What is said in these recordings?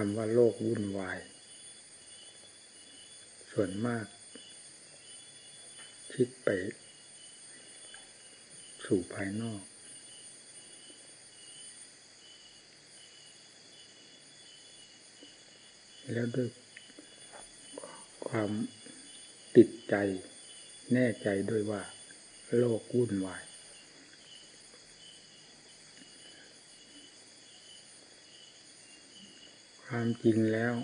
คำว่าโลกวุ่นวาย ส่วนมาก คิดไป สู่ภายนอก แล้วด้วยความติดใจแน่ใจด้วยว่า โลกวุ่นวาย ความจริงแล้ว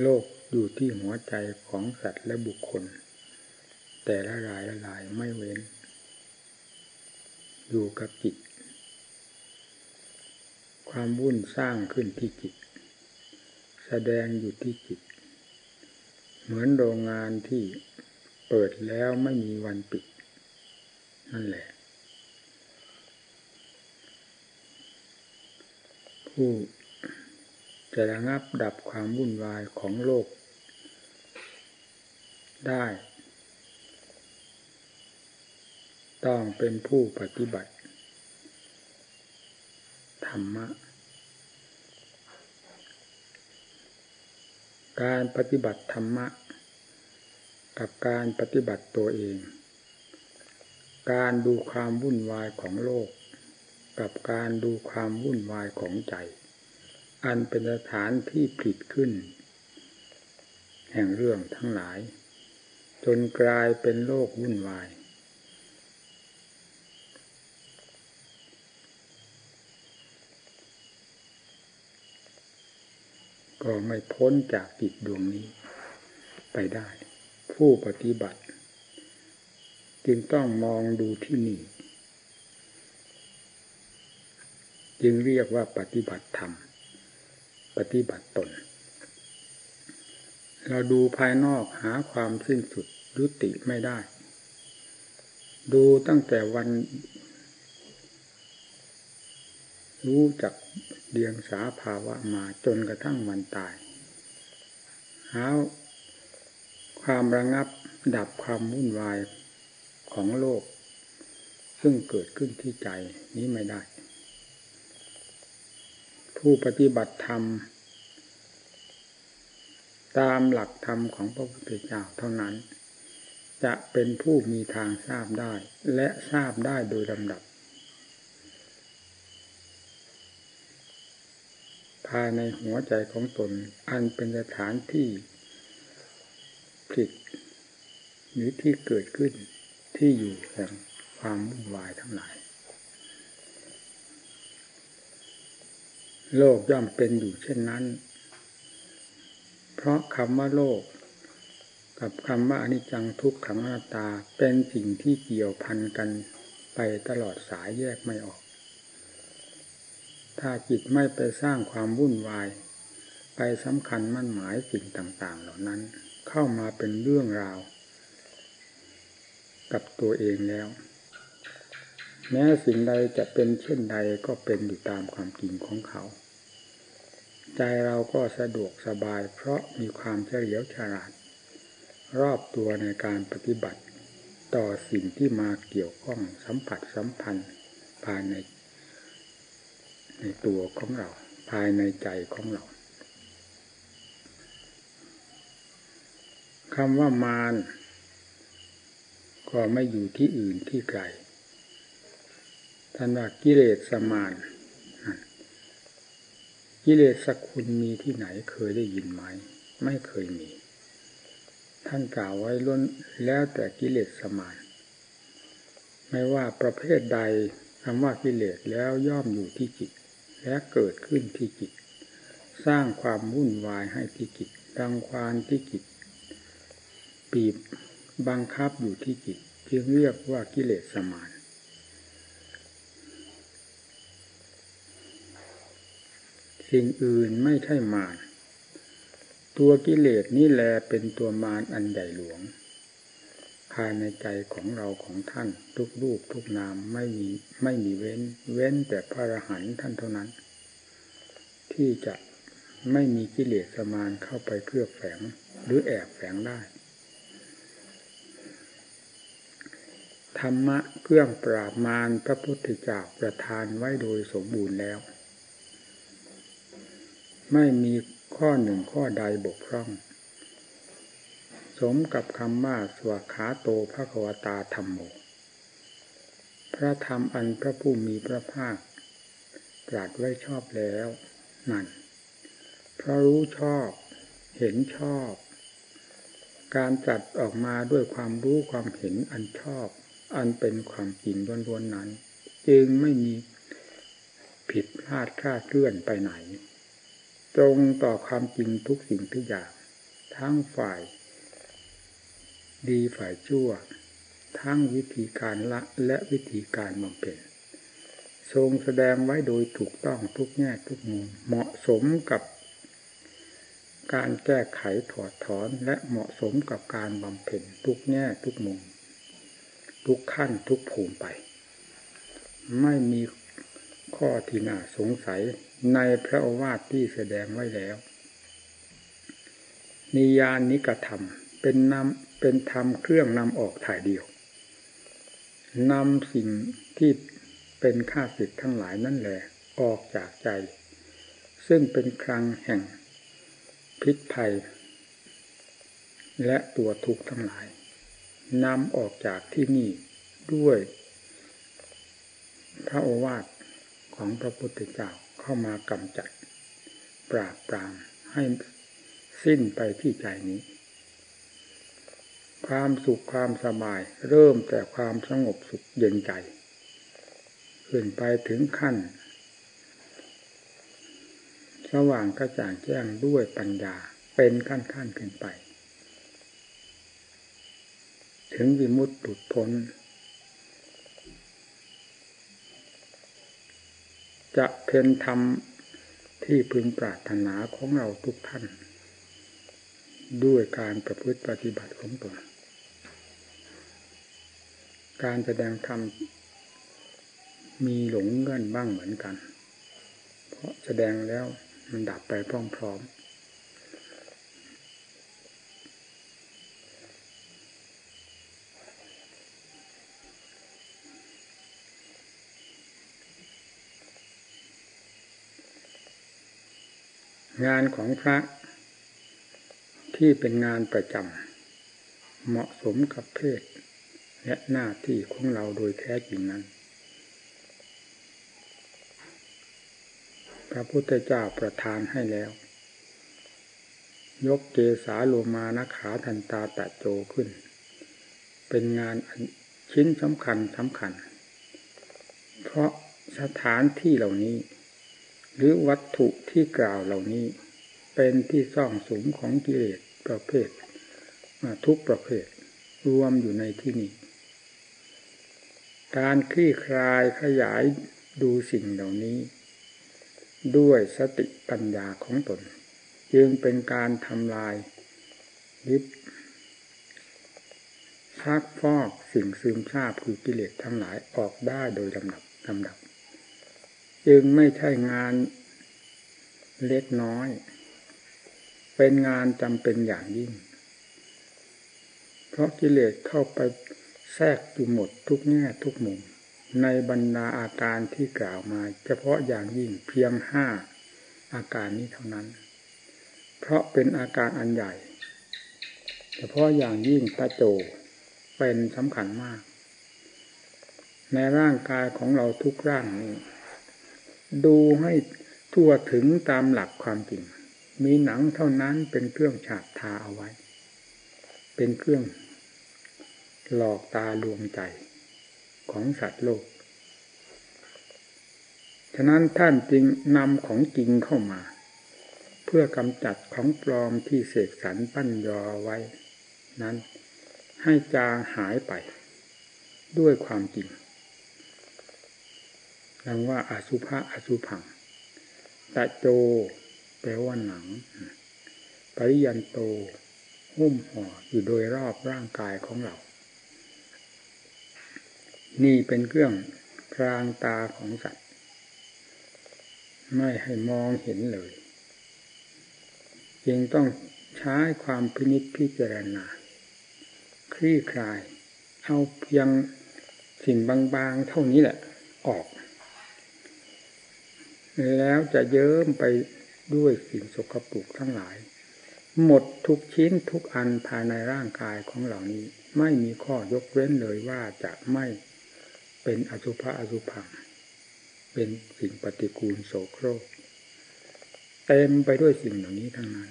โลกอยู่ที่หัวใจของสัตว์และบุคคล แต่ละรายละลายไม่เว้น อยู่กับจิต ความวุ่นสร้างขึ้นที่จิต แสดงอยู่ที่จิต เหมือนโรงงานที่เปิดแล้วไม่มีวันปิด นั่นแหละ ผู้จะระงับดับความวุ่นวายของโลก ได้ ต้องเป็นผู้ปฏิบัติ ธรรมะ การปฏิบัติธรรมะ กับการปฏิบัติตัวเอง การดูความวุ่นวายของโลก กับการดูความวุ่นวายของใจ อันเป็นสถานที่ผิดขึ้น แห่งเรื่องทั้งหลาย จนกลายเป็นโลกวุ่นวาย ก็ไม่พ้นจากจิตดวงนี้ไปได้ ผู้ปฏิบัติ จึงต้องมองดูที่นี่ จึงเรียกว่าปฏิบัติธรรม ปฏิบัติตน เราดูภายนอกหาความสิ้นสุดยุติไม่ได้ ดูตั้งแต่วัน รู้จักเดียงสาภาวะมาจนกระทั่งวันตาย หาความระงับดับความวุ่นวายของโลก ซึ่งเกิดขึ้นที่ใจนี้ไม่ได้ ผู้ปฏิบัติธรรม ตามหลักธรรมของพระพุทธเจ้าเท่านั้น จะเป็นผู้มีทางทราบได้ และทราบได้โดยลำดับ ภายในหัวใจของตนอันเป็นสถานที่ผิดหรือที่เกิดขึ้นที่อยู่แห่งความวุ่นวายทั้งหลาย โลกย่อมเป็นอยู่เช่นนั้น เพราะคำว่าโลก กับคำว่าอนิจจังทุกขังอนัตตาเป็นสิ่งที่เกี่ยวพันกันไปตลอดสายแยกไม่ออก ถ้าจิตไม่ไปสร้างความวุ่นวาย ไปสำคัญมั่นหมายสิ่งต่างๆ เหล่านั้น เข้ามาเป็นเรื่องราว กับตัวเองแล้ว แม้สิ่งใดจะเป็นเช่นใดก็เป็นอยู่ตามความจริงของเขา ใจเราก็สะดวกสบาย เพราะมีความเฉลียวฉลาด รอบตัวในการปฏิบัติ ต่อสิ่งที่มาเกี่ยวข้องสัมผัสสัมพันธ์ภายใน ในตัวของเรา ภายในใจของเราคำว่ามารก็ไม่อยู่ที่อื่นที่ไกลท่านว่ากิเลสสมาน กิเลสสกุลมีที่ไหนเคยได้ยินไหม ไม่เคยมี ท่านกล่าวไว้ล้นแล้วแต่กิเลสสมาน ไม่ว่าประเภทใดคำว่ากิเลสแล้วย่อมอยู่ที่จิต และเกิดขึ้นที่จิต สร้างความวุ่นวายให้ที่จิตดังควานที่จิตปีบบังคับอยู่ที่จิตจึงเรียกว่ากิเลสสมาน สิ่งอื่นไม่ใช่มารตัวกิเลสนี่แลเป็นตัวมารอันใหญ่หลวง ภายในใจของเราของท่าน ทุกรูปทุกนามไม่มีไม่มีเว้น เว้นแต่พระอรหันต์ท่านเท่านั้น ที่จะไม่มีกิเลสสมานเข้าไปเคลือบแฝงหรือแอบแฝงได้ธรรมะเครื่องปราบมารพระพุทธเจ้าประทานไว้โดยสมบูรณ์แล้ว ไม่มีข้อหนึ่งข้อใดบกพร่อง สมกับคำว่าสวขาโตพระควตาธรรมโม พระธรรมอันพระผู้มีพระภาคตรัสไว้ชอบแล้วนั่นเพราะรู้ชอบเห็นชอบ การจัดออกมาด้วยความรู้ความเห็นอันชอบ อันเป็นความจริงล้วนๆนั้น จึงไม่มีผิดพลาดคลาดเคลื่อนไปไหน ตรงต่อความจริงทุกสิ่งทุกอย่าง ทั้งฝ่าย ดีฝ่ายชั่ว ทั้งวิธีการละและวิธีการบำเพ็ญทรงแสดงไว้โดยถูกต้องทุกแง่ทุกมุมเหมาะสมกับการแก้ไขถอดถอนและเหมาะสมกับการบำเพ็ญทุกแง่ทุกมุม ทุกขั้นทุกภูมิไป ไม่มีข้อที่น่าสงสัย ในพระโอวาทที่แสดงไว้แล้ว นิยานนิกธรรมเป็นนำเป็นธรรมเครื่องนำออกถ่ายเดียวนำสิ่งที่เป็นข้าศึกทั้งหลายนั่นแหละออกจากใจ ซึ่งเป็นครังแห่งพิษภัย และตัวทุกข์ทั้งหลายนำออกจากที่นี่ด้วย พระโอวาทของพระพุทธเจ้า เข้ามากำจัด ปราบปรามให้สิ้นไปที่ใจนี้ ความสุขความสบาย เริ่มแต่ความสงบสุขเย็นใจ ขึ้นไปถึงขั้น สว่างกระจ่างแจ้งด้วยปัญญาเป็นขั้นขั้นขึ้นไป ถึงวิมุตติพ้น จะเพ็นธรรมที่พึงปรารถนาของเราทุกท่าน ด้วยการประพฤติปฏิบัติของตนการแสดงธรรมมีหลงเงื่อนบ้างเหมือนกัน เพราะแสดงแล้วมันดับไปพร้อมๆ งานของพระที่เป็นงานประจำเหมาะสมกับเพศ และหน้าที่ของเราโดยแท้จริงนั้น พระพุทธเจ้าประทานให้แล้ว ยกเกสาโลมานขาทันตาตะโจขึ้น เป็นงานชิ้นสำคัญสำคัญ เพราะสถานที่เหล่านี้ หรือวัตถุที่กล่าวเหล่านี้ เป็นที่ซ่องสูงของกิเลสประเภททุกประเภท รวมอยู่ในที่นี้ การคลี่คลายขยายดูสิ่งเหล่านี้ ด้วยสติปัญญาของตน จึงเป็นการทำลายลิบซักฟอกสิ่งซึมซาบคือกิเลสทั้งหลายออกได้โดยลำดับลำดับ จึงไม่ใช่งานเล็กน้อย เป็นงานจำเป็นอย่างยิ่ง เพราะกิเลสเข้าไปแทรกอยู่หมดทุกแง่ทุกมุม ในบรรดาอาการที่กล่าวมา เฉพาะอย่างยิ่งเพียงห้าอาการนี้เท่านั้น เพราะเป็นอาการอันใหญ่ เฉพาะอย่างยิ่งตาโจเป็นสำคัญมาก ในร่างกายของเราทุกร่างนี้ ดูให้ทั่วถึงตามหลักความจริง มีหนังเท่านั้นเป็นเครื่องฉาบทาเอาไว้ เป็นเครื่องหลอกตาลวงใจของสัตว์โลก ฉะนั้นท่านจึงนำของจริงเข้ามา เพื่อกำจัดของปลอมที่เสกสรรปั้นยอไว้ นั้นให้จางหายไป ด้วยความจริง ดังว่าอาสุภะอสุพังตะโจ แปลว่าหนัง ปริยันโตหุ้มห่ออยู่โดยรอบร่างกายของเรา นี่เป็นเครื่องกลางตาของสัตว์ ไม่ให้มองเห็นเลยยังต้องใช้ความพินิจพิจารณา คลี่คลาย เอาเพียงสิ่งบางๆเท่านี้แหละ ออก แล้วจะเยิ้มไปด้วยสิ่งสกปรกทั้งหลาย หมดทุกชิ้นทุกอันภายในร่างกายของเหล่านี้ ไม่มีข้อยกเว้นเลยว่าจะไม่เป็นอสุภะอสุพัง เป็นสิ่งปฏิกูลโสโครกเต็มไปด้วยสิ่งเหล่านี้ทั้งนั้น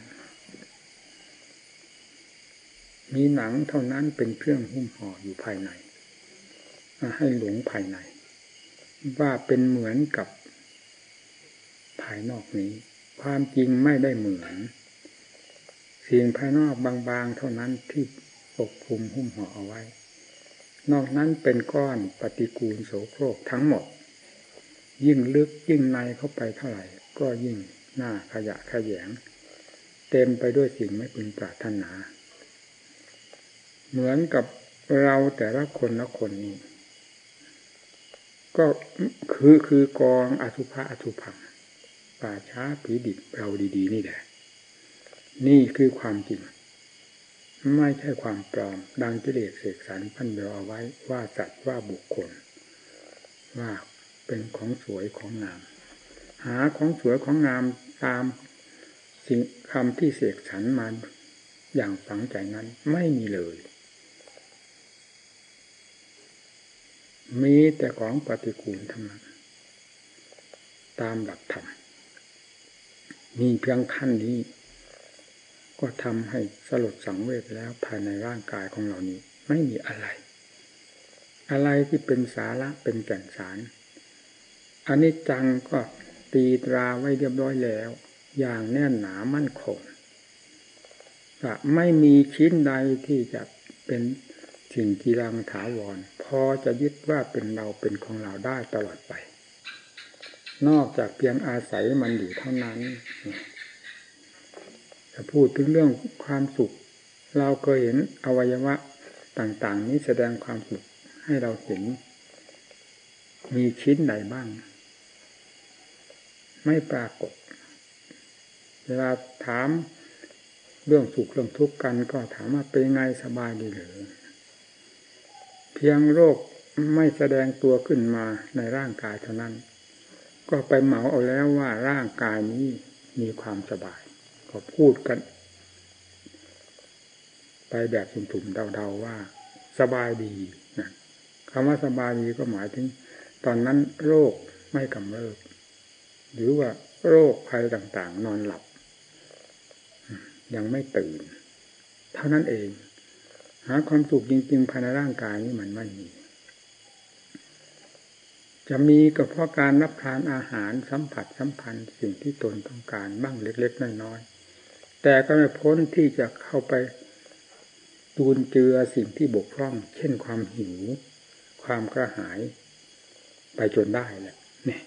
มีหนังเท่านั้นเป็นเครื่องหุ้มห่ออยู่ภายใน ให้หลงภายใน ว่าเป็นเหมือนกับ ภายนอกนี้ ความจริงไม่ได้เหมือน สิ่งภายนอกบางๆ เท่านั้นที่ปกคลุมหุ้มห่อเอาไว้ นอกนั้นเป็นก้อนปฏิกูลโสโครกทั้งหมด ยิ่งลึกยิ่งในเข้าไปเท่าไหร่ ก็ยิ่งหน้าขยะขยง เต็มไปด้วยสิ่งไม่พึงปรารถนา เหมือนกับเราแต่ละคนละคนนี้ก็คือคือกองอสุภะอสุพัง ป่าช้าผีดิบเราดีๆ นี่แหละ นี่คือความจริง ไม่ใช่ความปลอม ดังกิเลสเสกสรรพันเดเอาไว้ว่าสัตว์ว่าบุคคล ว่าเป็นของสวยของงาม หาของสวยของงามตามสิ่งคำที่เสกสรรมาอย่างฝังใจนั้นไม่มีเลย มีแต่ของปฏิกูลทั้งนั้นตามหลักธรรม มีเพียงขั้นนี้ ก็ทำให้สลดสังเวชแล้วภายในร่างกายของเรานี้ ไม่มีอะไร อะไรที่เป็นสาระเป็นแก่นสารอันนี้จังก็ตีตราไว้เรียบร้อยแล้ว อย่างแน่นหนามั่นคงจะไม่มีชิ้นใดที่จะเป็นสิ่งกีรังถาวร พอจะยึดว่าเป็นเราเป็นของเราได้ตลอดไป นอกจากเพียงอาศัยมันอยู่เท่านั้นจะพูดถึงเรื่องความสุข เราเคยเห็นอวัยวะต่าง ๆ นี้แสดงความสุขให้เราเห็น มีชิ้นใดบ้าง ไม่ปรากฏ เวลาถามเรื่องสุขเรื่องทุกข์กันก็ถามว่าเป็นไงสบายดีหรือเพียงโรคไม่แสดงตัวขึ้นมาในร่างกายเท่านั้น ก็ไปเหมาเอาแล้วว่าร่างกายนี้มีความสบาย ก็พูดกัน ไปแบบสุ่มๆเดาๆว่า สบายดีนะคำว่าสบายดีก็หมายถึง ตอนนั้นโรคไม่กำเริบหรือว่าโรคภัยต่างๆ นอนหลับ ยังไม่ตื่น เท่านั้นเอง หาความสุขจริง ๆ ภายในร่างกายนี้มันไม่มี จะมีก็เพราะการรับทานอาหารสัมผัสสัมพันธ์สิ่งที่ตนต้องการบ้างเล็กๆน้อยๆแต่ก็ไม่พ้นที่จะเข้าไปดูนเจือสิ่งที่บกพร่อง เช่นความหิว ความกระหาย ไปจนได้แหละเนี่ย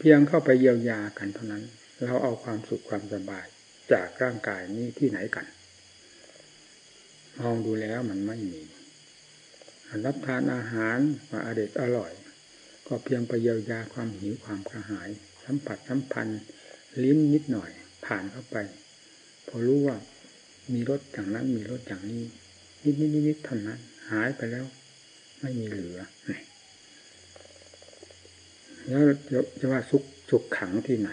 เพียงเข้าไปเยียวยากันเท่านั้น เราเอาความสุขความสบายจากร่างกายนี้ที่ไหนกัน มองดูแล้วมันไม่มี รับทานอาหารว่าอเด็ดอร่อย ก็เพียงไปเยียวยาความหิวความกระหาย สัมผัสสัมพันธ์ลิ้นนิดหน่อย ผ่านเข้าไป พอรู้ว่ามีรสอย่างนั้นมีรสอย่างนี้ นิดนิดนิดเท่านั้นหายไปแล้ว ไม่มีเหลือแล้วจะว่าสุขสุขขังที่ไหน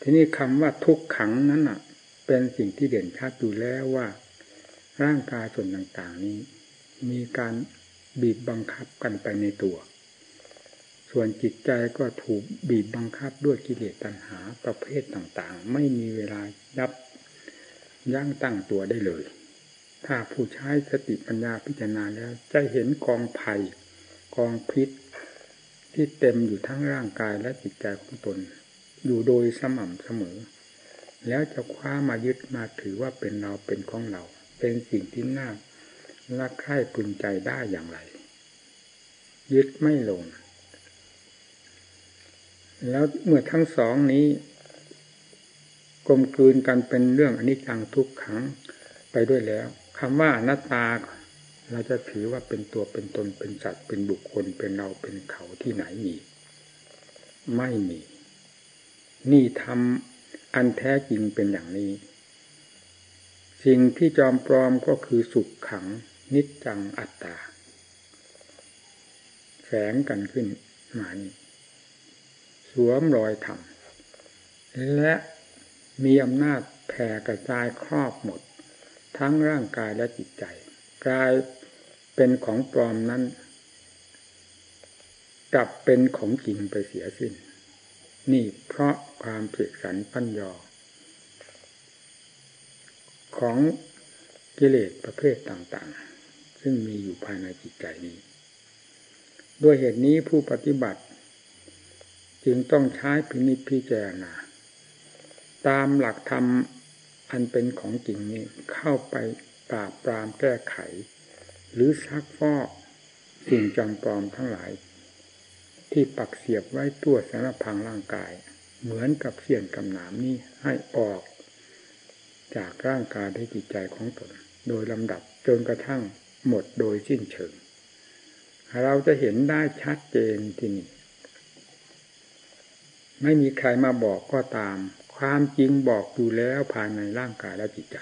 ทีนี้คำว่าทุกขังนั้นอะ เป็นสิ่งที่เด่นชัดอยู่แล้วว่า ร่างกายส่วนต่าง ๆ นี้ มีการบีบบังคับกันไปในตัว ส่วนจิตใจก็ถูกบีบบังคับด้วยกิเลสตัณหาประเภทต่างๆ ไม่มีเวลายับยั้งตั้งตัวได้เลย ถ้าผู้ใช้สติปัญญาพิจารณาแล้ว จะเห็นกองภัย กองพิษ ที่เต็มอยู่ทั้งร่างกายและจิตใจของตน อยู่โดยสม่ำเสมอ แล้วจะคว้ามายึดมาถือว่าเป็นเราเป็นของเรา เป็นสิ่งที่น่า รักใคร่พึงใจได้อย่างไร ยึดไม่ลง แล้วเมื่อทั้งสองนี้กลมกลืนกันเป็นเรื่องอนิจจังทุกขังไปด้วยแล้วคำว่าอนัตตา เราจะถือว่าเป็นตัวเป็นตนเป็นสัตว์เป็นบุคคลเป็นเราเป็นเขาที่ไหนมี ไม่มี นี่ทำอันแท้จริงเป็นอย่างนี้ สิ่งที่จอมปลอมก็คือสุขขัง นิจจังอัตตาแฝงกันขึ้นมานี่สวมรอยธรรมและมีอำนาจแผ่กระจายครอบหมด ทั้งร่างกายและจิตใจ กลายเป็นของปลอมนั้นกลับเป็นของจริงไปเสียสิ้น นี่เพราะความเสกสรรพันยอของกิเลสประเภทต่าง ๆ ซึ่งมีอยู่ภายในจิตใจนี้ ด้วยเหตุนี้ผู้ปฏิบัติ จึงต้องใช้พินิจพิจารณา ตามหลักธรรมอันเป็นของจริงนี้เข้าไปปราบปรามแก้ไข หรือซักฟอกสิ่งจำปลอมทั้งหลาย ที่ปักเสียบไว้ตัวสารพังร่างกาย เหมือนกับเสียนกำหนามนี้ให้ออก จากร่างกายได้จิตใจของตน โดยลำดับจนกระทั่ง หมดโดยสิ้นเชิง เราจะเห็นได้ชัดเจนที่นี่ ไม่มีใครมาบอกก็ตาม ความจริงบอกอยู่แล้วภายในร่างกายและจิตใจ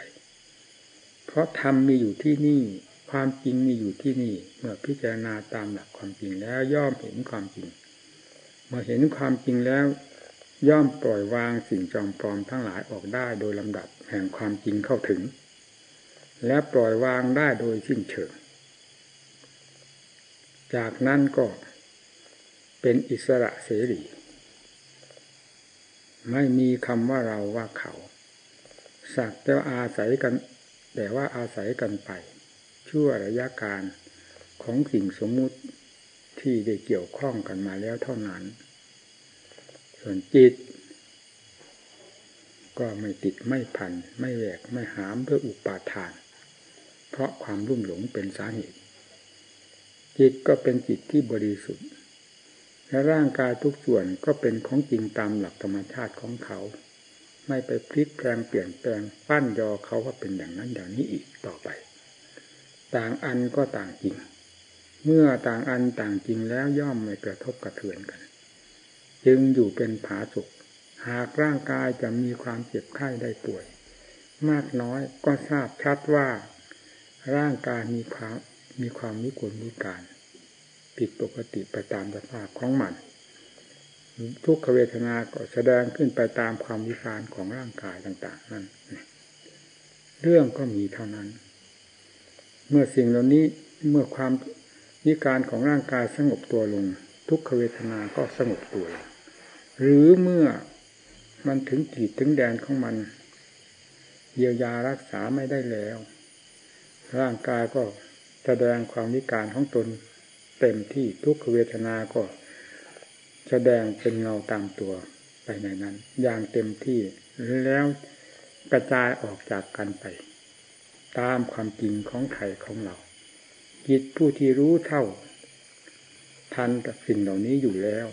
เพราะธรรมมีอยู่ที่นี่ความจริงมีอยู่ที่นี่ เมื่อพิจารณาตามหลักความจริงแล้วย่อมเห็นความจริง เมื่อเห็นความจริงแล้ว ย่อมปล่อยวางสิ่งจอมปลอมทั้งหลายออกได้โดยลำดับแห่งความจริงเข้าถึง และปล่อยวางได้โดยสิ้นเชิง จากนั้นก็เป็นอิสระเสรี ไม่มีคำว่าเราว่าเขา สักแต่อาศัยกัน แต่ว่าอาศัยกันไป ชั่วระยะการของสิ่งสมมุติที่ได้เกี่ยวข้องกันมาแล้วเท่านั้น ส่วนจิต ก็ไม่ติดไม่พัน ไม่แหวกไม่หามด้วยอุปาทาน เพราะความรุ่มหลงเป็นสาเหตุ จิตก็เป็นจิตที่บริสุทธิ์ และร่างกายทุกส่วนก็เป็นของจริงตามหลักธรรมชาติของเขา ไม่ไปพลิกแปลงเปลี่ยนแปลงปั้นยอเขาว่าเป็นอย่างนั้นอย่างนี้อีกต่อไป ต่างอันก็ต่างจริง เมื่อต่างอันต่างจริงแล้วย่อมไม่กระทบกระเทือนกัน จึงอยู่เป็นผาสุกหากร่างกายจะมีความเจ็บไข้ได้ป่วย มากน้อยก็ทราบชัดว่า ร่างกายมีความมีความวิกลวิการผิดปกติไปตามสภาพของมัน ทุกขเวทนาก็แสดงขึ้นไปตามความวิการของร่างกายต่าง ๆ นั่น เรื่องก็มีเท่านั้น เมื่อสิ่งเหล่านี้เมื่อความนิการของร่างกายสงบตัวลง ทุกขเวทนาก็สงบตัวลงหรือเมื่อมันถึงขีดถึงแดนของมัน เยียวยารักษาไม่ได้แล้ว ร่างกายก็แสดงความนิการของตนเต็มที่ทุกขเวทนาก็แสดงเป็นเงาตามตัวไปในนั้น อย่างเต็มที่แล้วกระจายออกจากกันไป ตามความจริงของไข่ของเราจิตผู้ที่รู้เท่า ทันกับสิ่งเหล่านี้อยู่แล้ว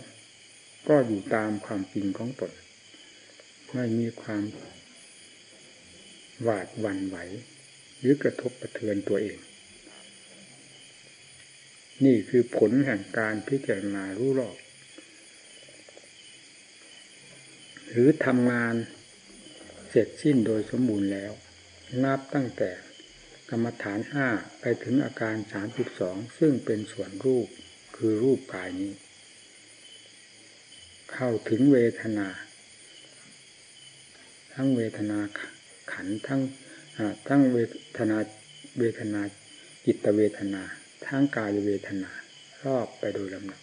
ก็อยู่ตามความจริงของตนไม่มีความหวาดหวั่นไหว หรือกระทบกระเทือนตัวเอง นี่คือผลแห่งการพิจารณารู้รอบ หรือทำงานเสร็จสิ้นโดยสมบูรณ์แล้ว นับตั้งแต่กรรมฐานห้าไปถึงอาการสามสิบสองซึ่งเป็นส่วนรูปคือรูปกายนี้ เข้าถึงเวทนา ทั้งเวทนาขันทั้ง ทั้งเวทนาเวทนาจิตเวทนาทั้งกายเวทนารอบไปโดยลำดับ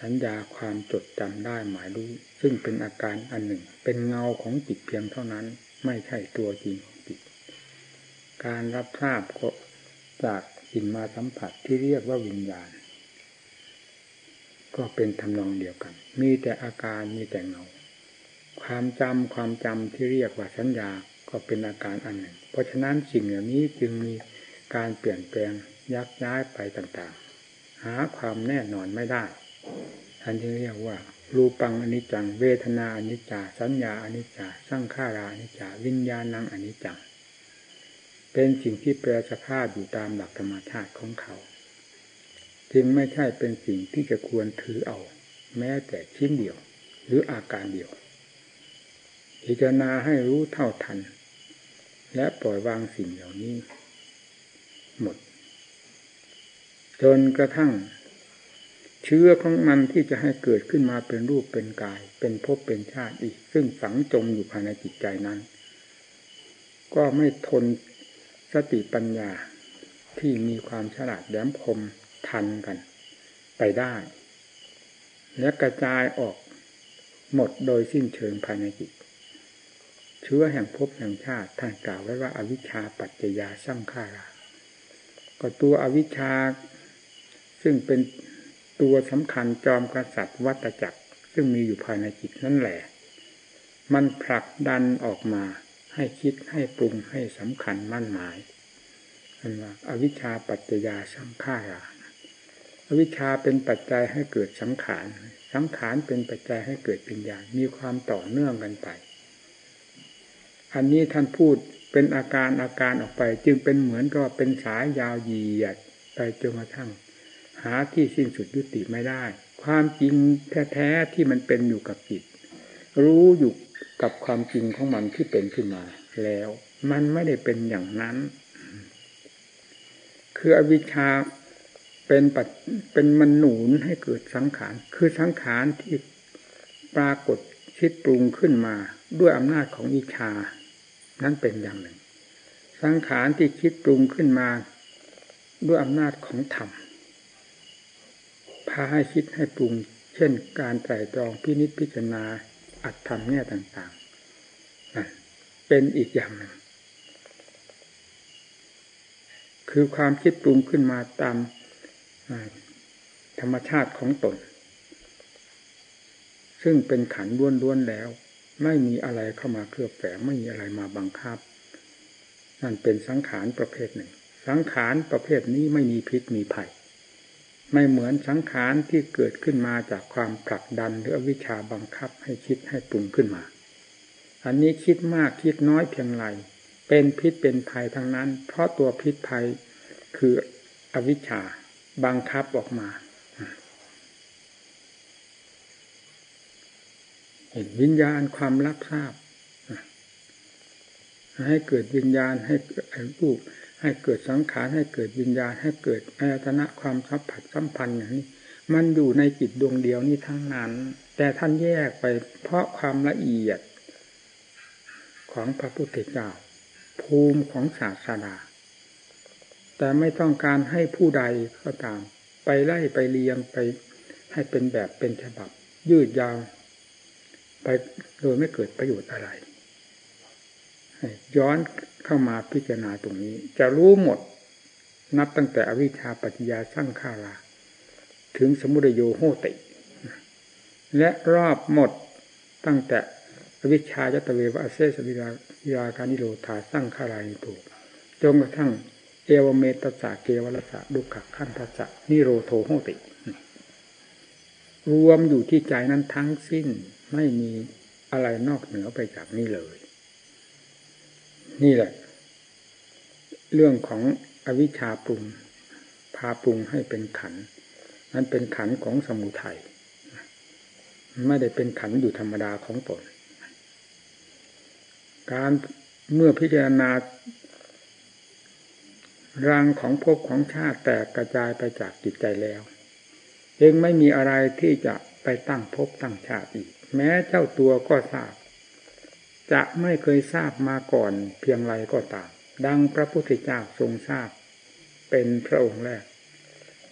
สัญญาความจดจำได้หมายรู้ ซึ่งเป็นอาการอันหนึ่ง เป็นเงาของจิตเพียงเท่านั้น ไม่ใช่ตัวจริงของจิต การรับทราบก็จากสิ่งมาสัมผัสที่เรียกว่าวิญญาณ ก็เป็นทำนองเดียวกัน มีแต่อาการมีแต่เงา ความจำความจำที่เรียกว่าสัญญา ก็เป็นอาการอันหนึ่ง เพราะฉะนั้นสิ่งเหล่านี้จึงมีการเปลี่ยนแปลงยักย้ายไปต่างๆ หาความแน่นอนไม่ได้ท่านจึงเรียกว่ารูปังอนิจจัง เวทนาอนิจจา สัญญาอนิจจาสร้างข้าราอนิจจา วิญญาณังอนิจจัง เป็นสิ่งที่แปรสภาพอยู่ตามหลักธรรมชาติของเขา จึงไม่ใช่เป็นสิ่งที่จะควรถือเอา แม้แต่ชิ้นเดียว หรืออาการเดียวพิจารณาให้รู้เท่าทัน และปล่อยวางสิ่งเหล่านี้ หมด จนกระทั่ง เชื้อของมันที่จะให้เกิดขึ้นมาเป็นรูปเป็นกาย เป็นภพเป็นชาติอีก ซึ่งฝังจมอยู่ภายในจิตใจนั้น ก็ไม่ทนสติปัญญาที่มีความฉลาดแหลมคมทันกัน ไปได้ และกระจายออกหมดโดยสิ้นเชิงภายในจิต เชื้อแห่งภพแห่งชาติท่านกล่าวไว้ว่าอาวิชชาปัจจยาสร้างฆาราก็ตัวอวิชชา ซึ่งเป็นตัวสำคัญจอมกษัตริย์วัตจักร ซึ่งมีอยู่ภายในจิตนั่นแหละ มันผลักดันออกมาให้คิดให้ปรุงให้สำคัญมั่นหมายอันว่าอวิชชาปัจจยาสังขาราอวิชชาเป็นปัจจัยให้เกิดสังขาร สังขารเป็นปัจจัยให้เกิดปัญญามีความต่อเนื่องกันไป อันนี้ท่านพูดเป็นอาการอาการออกไป จึงเป็นเหมือนกับเป็นสายยาวเหยียดไปจนกระทั่ง หาที่สิ้นสุดยุติไม่ได้ ความจริงแท้ๆที่มันเป็นอยู่กับจิต รู้อยู่กับความจริงของมันที่เป็นขึ้นมาแล้ว มันไม่ได้เป็นอย่างนั้น คืออวิชชาเป็นปัดเป็นมันหนุนให้เกิดสังขาร คือสังขารที่ปรากฏคิดปรุงขึ้นมา ด้วยอำนาจของวิชา นั้นเป็นอย่างหนึ่ง สังขารที่คิดปรุงขึ้นมาด้วยอำนาจของธรรมพาให้คิดให้ปรุง เช่น การไตรตรองพินิจพิจารณาอัดทำแง่ยต่างๆนั่นเป็นอีกอย่างหนึ่ง คือความคิดปรุงขึ้นมาตามธรรมชาติของตน ซึ่งเป็นขันล้วนๆแล้ว ไม่มีอะไรเข้ามาเคลือบแฝงไม่มีอะไรมาบังคับ นั่นเป็นสังขารประเภทหนึ่ง สังขารประเภทนี้ไม่มีพิษมีภัย ไม่เหมือนสังขารที่เกิดขึ้นมาจากความผลักดันหรือวิชาบังคับให้คิดให้ปรุงขึ้นมา อันนี้คิดมากคิดน้อยเพียงไรเป็นพิษเป็นภัยทั้งนั้น เพราะตัวพิษภัยคืออวิชชาบังคับออกมา เห็นวิญญาณความรับทราบให้เกิดวิญญาณให้รูปให้เกิดสังขารให้เกิดวิญญาณให้เกิดอายตนะความสัมผัสสัมพันธ์อย่างนี้ มันอยู่ในจิตดวงเดียวนี้ทั้งนั้น แต่ท่านแยกไปเพราะความละเอียดของพระพุทธเจ้า ภูมิของศาสนาแต่ไม่ต้องการให้ผู้ใดก็ตาม ไปไล่ไปเลียงไปให้เป็นแบบเป็นฉบับ ยืดยาว ไปโดยไม่เกิดประโยชน์อะไร ย้อนเข้ามาพิจารณาตรงนี้ จะรู้หมด นับตั้งแต่อวิชชาปัญญาสร้างฆาลาถึงสมุทโยโหติ และรอบหมดตั้งแต่อวิชชายตเววะเสสวิรากานิโรธาสร้างฆาลานิโตจนกระทั่งเอวเมตตาเกวรสะดุขขั้นทัสะนิโรโทโหติ รวมอยู่ที่ใจนั้นทั้งสิ้น ไม่มีอะไรนอกเหนือไปจากนี้เลย นี่แหละ เรื่องของอวิชชาปรุง พาปรุงให้เป็นขันนั้นเป็นขันของสมุทัยไม่ได้เป็นขันอยู่ธรรมดาของตนการเมื่อพิจารณารังของภพของชาติแตกกระจายไปจากจิตใจแล้ว เองไม่มีอะไรที่จะไปตั้งภพตั้งชาติอีก แม้เจ้าตัวก็ทราบ จะไม่เคยทราบมาก่อนเพียงไรก็ตาม ดังพระพุทธเจ้าทรงทราบ เป็นพระองค์แรก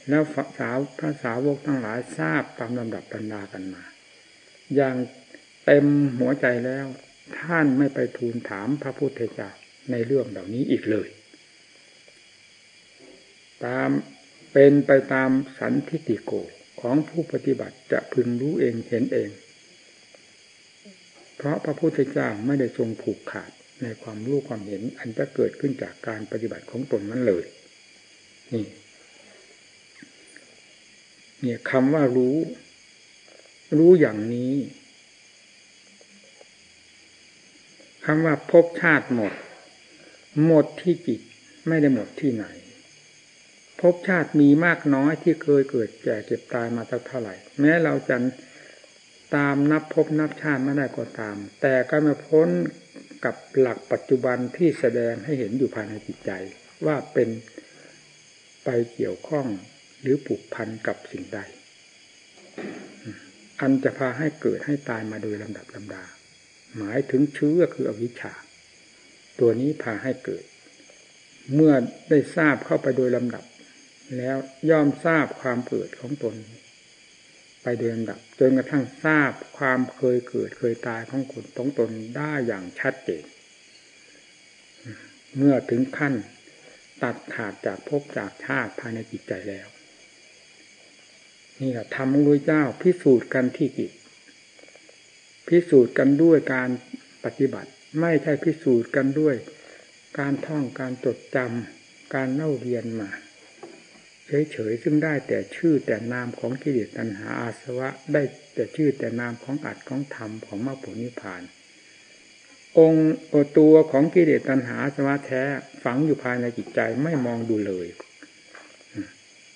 แล้วสาวพระสาวกทั้งหลายทราบตามลำดับบรรดากันมา อย่างเต็มหัวใจแล้ว ท่านไม่ไปทูลถามพระพุทธเจ้าในเรื่องเหล่านี้อีกเลย ตามเป็นไปตามสันทิติโกของผู้ปฏิบัติจะพึงรู้เองเห็นเอง เพราะพระพุทธเจ้าไม่ได้ทรงผูกขาดในความรู้ความเห็น อันจะเกิดขึ้นจากการปฏิบัติของตนนั้นเลย นี่ เนี่ยคำว่ารู้ รู้อย่างนี้คำว่าพบชาติหมด หมดที่จิตไม่ได้หมดที่ไหนภพชาติมีมากน้อยที่เคยเกิดแก่เก็บตายมาสักเท่าไหร่ แม้เราจะ ตามนับพบนับชาติไม่ได้ก็ตาม แต่ก็ไม่พ้นกับหลักปัจจุบันที่แสดงให้เห็นอยู่ภายในจิตใจ ว่าเป็นไปเกี่ยวข้องหรือผูกพันกับสิ่งใด อันจะพาให้เกิดให้ตายมาโดยลำดับลำดา หมายถึงเชื้อคืออวิชชา ตัวนี้พาให้เกิด เมื่อได้ทราบเข้าไปโดยลำดับ แล้วย่อมทราบความเกิดของตน ไปโดยลำดับ จนกระทั่งทราบความเคยเกิดเคยตายของคนของตนได้อย่างชัดเจน เมื่อถึงขั้นตัดขาดจากภพจากชาติภายในจิตใจแล้ว นี่แหละทำของพระเจ้าพิสูจน์กันที่จิต พิสูจน์กันด้วยการปฏิบัติ ไม่ใช่พิสูจน์กันด้วย การท่องการจดจำการเล่าเรียนมา เฉยๆซึ่งได้แต่ชื่อแต่นามของกิเลสตัณหาอาสวะ ได้แต่ชื่อแต่นามของอัดของธรรมของมรรคผลนิพพาน องค์ตัวของกิเลสตัณหาอาสมาแท้ฝังอยู่ภายในจิตใจไม่มองดูเลย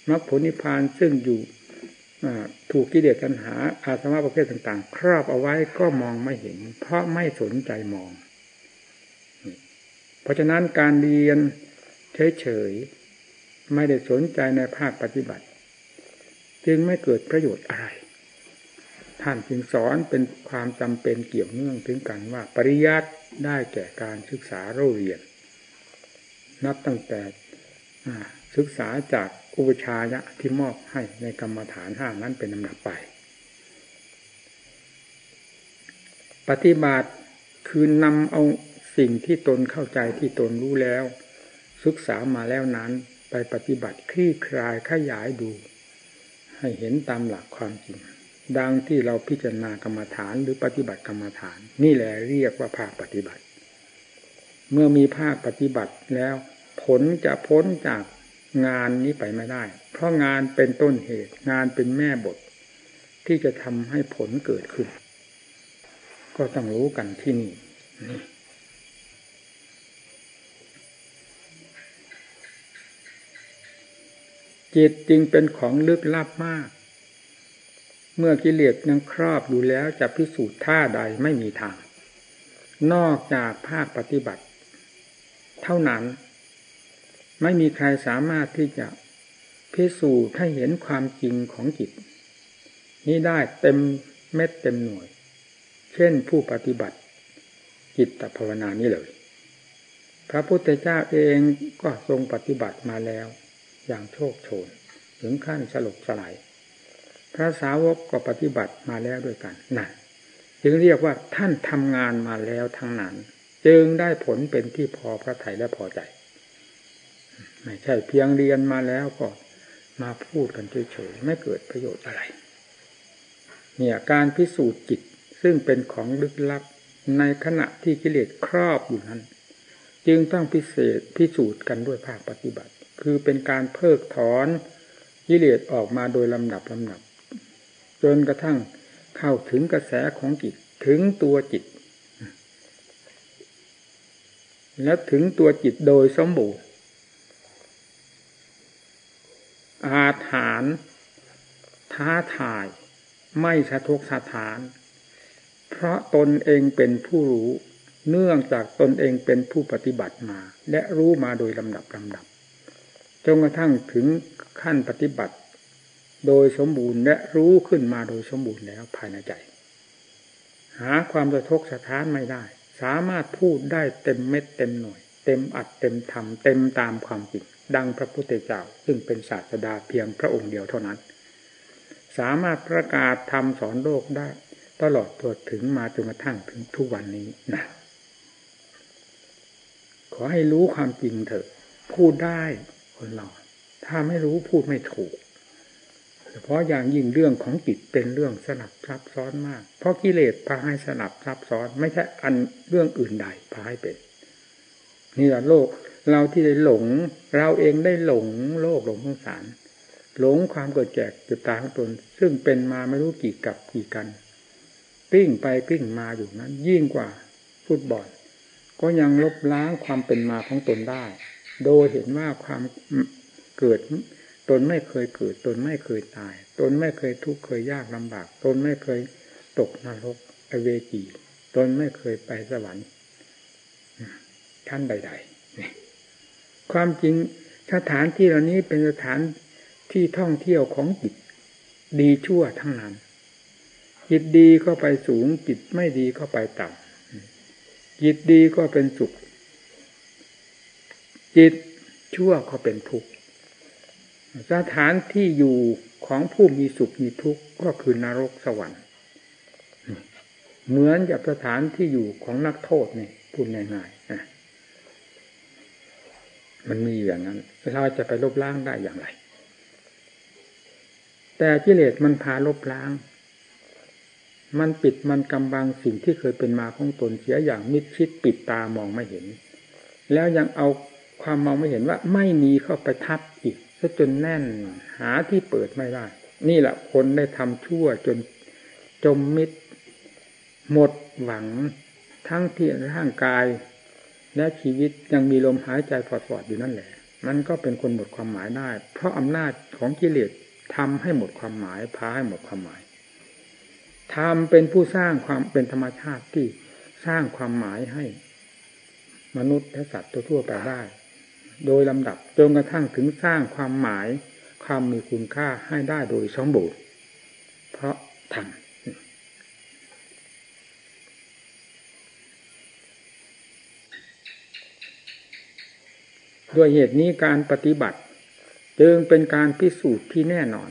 มรรคผลนิพพานซึ่งอยู่ถูกกิเลสตัณหา อาสวะประเภทต่าง ๆ ครอบเอาไว้ก็มองไม่เห็น เพราะไม่สนใจมอง เพราะฉะนั้นการเรียนเฉยๆ ไม่ได้สนใจในภาคปฏิบัติ จึงไม่เกิดประโยชน์อะไร ท่านจึงสอนเป็นความจำเป็นเกี่ยวเนื่องถึงกันว่า ปริยัติได้แก่การศึกษาเรียน นับตั้งแต่ศึกษาจากอุปชายะที่มอบให้ในกรรมฐานห้านั้นเป็นลำดับไป ปฏิบัติคือนำเอาสิ่งที่ตนเข้าใจที่ตนรู้แล้ว ศึกษามาแล้วนั้น ไปปฏิบัติคลี่คลายขยายดู ให้เห็นตามหลักความจริง ดังที่เราพิจารณากรรมฐานหรือปฏิบัติกรรมฐาน นี่แหละเรียกว่าภาคปฏิบัติ เมื่อมีภาคปฏิบัติแล้ว ผลจะพ้นจากงานนี้ไปไม่ได้ เพราะงานเป็นต้นเหตุ งานเป็นแม่บท ที่จะทำให้ผลเกิดขึ้น ก็ต้องรู้กันที่นี่ จิตจริงเป็นของลึกลับมาก เมื่อกิเลสยังครอบอยู่แล้วจะพิสูจน์ท่าใดไม่มีทาง นอกจากภาคปฏิบัติ เท่านั้น ไม่มีใครสามารถที่จะพิสูจน์ให้เห็นความจริงของจิต นี้ได้เต็มเม็ดเต็มหน่วย เช่นผู้ปฏิบัติจิตตภาวนานี้เลย พระพุทธเจ้าเองก็ทรงปฏิบัติมาแล้ว อย่างโชคโชน ถึงขั้นสลบสลาย พระสาวกก็ปฏิบัติมาแล้วด้วยกันนั่นจึงเรียกว่าท่านทำงานมาแล้วทั้งนั้น จึงได้ผลเป็นที่พอพระไถ่และพอใจ ไม่ใช่เพียงเรียนมาแล้วก็มาพูดกันเฉยๆไม่เกิดประโยชน์อะไร เนี่ยการพิสูจน์จิตซึ่งเป็นของลึกลับในขณะที่กิเลสครอบอยู่นั้น จึงต้องพิเศษพิสูจน์กันด้วยภาคปฏิบัติ คือเป็นการเพิกถอนกิเลสออกมาโดยลำดับลำดับ จนกระทั่งเข้าถึงกระแสของจิตถึงตัวจิต และถึงตัวจิตโดยสมบูรณ์อาถานท้าทายไม่สะทกสะทาน เพราะตนเองเป็นผู้รู้ เนื่องจากตนเองเป็นผู้ปฏิบัติมา และรู้มาโดยลำดับลำดับ จนกระทั่งถึงขั้นปฏิบัติ โดยสมบูรณ์และรู้ขึ้นมาโดยสมบูรณ์แล้วภายในใจ หาความสะทกสะท้านไม่ได้ สามารถพูดได้เต็มเม็ดเต็มหน่วย เต็มอัดเต็มทำเต็มตามความจริงดังพระพุทธเจ้าซึ่งเป็นศาสดาเพียงพระองค์เดียวเท่านั้น สามารถประกาศทำสอนโลกได้ ตลอดตัวถึงมาจนกระทั่งถึงทุกวันนี้นะขอให้รู้ความจริงเถอะ พูดได้ คนเรา ถ้าไม่รู้พูดไม่ถูกฉพาะอย่างยิ่งเรื่องของจิตเป็นเรื่องสลับซับซ้อนมาก เพราะกิเลสพาให้สลับซับซ้อน ไม่ใช่อันเรื่องอื่นใดพาให้เป็น นี่แหละโลกเราที่ได้หลง เราเองได้หลงโลกหลงสงสาร หลงความเกิดแจก่เกิดตายของตน ซึ่งเป็นมาไม่รู้กี่กับกี่กันปิ้งไปปิ้งมาอยู่นั้น ยิ่งกว่าฟุตบอลก็ยังลบล้างความเป็นมาของตนได้ โดยเห็นว่าความเกิด ตนไม่เคยเกิด ตนไม่เคยตาย ตนไม่เคยทุกข์เคยยากลำบาก ตนไม่เคยตกนรกอเวจีตนไม่เคยไปสวรรค์ท่านใดๆความจริงสถานที่เหล่านี้เป็นสถานที่ท่องเที่ยวของจิตดีชั่วทั้งนั้น จิตดีก็ไปสูงจิตไม่ดีก็ไปต่ำจิตดีก็เป็นสุข จิตชั่วก็เป็นทุกข์สถานที่อยู่ของผู้มีสุขมีทุกข์ก็คือนรกสวรรค์ เหมือนกับสถานที่อยู่ของนักโทษนี่พูดง่ายๆนะมันมีอย่างนั้นเราจะไปลบล้างได้อย่างไร แต่กิเลสมันพาลบล้าง มันปิดมันกำบังสิ่งที่เคยเป็นมาของตนเสียอย่างมิดชิดปิดตามองไม่เห็น แล้วยังเอา ความมองไม่เห็นว่าไม่มีเข้าไปทับอีกซะจนแน่นหาที่เปิดไม่ได้ นี่แหละคนได้ทำชั่วจนจมมิดหมดหวังทั้งที่ร่างกาย และชีวิตยังมีลมหายใจฟอดๆอยู่นั่นแหละมันก็เป็นคนหมดความหมายได้ เพราะอำนาจของกิเลสทำให้หมดความหมายพาให้หมดความหมายทำเป็นผู้สร้างความเป็นธรรมชาติที่สร้างความหมายให้มนุษย์และสัตว์ทั่วไปได้ โดยลำดับจนกระทั่งถึงสร้างความหมาย ความมีคุณค่าให้ได้โดยสมบูรณ์เพราะทำด้วยเหตุนี้การปฏิบัติ จึงเป็นการพิสูจน์ที่แน่นอน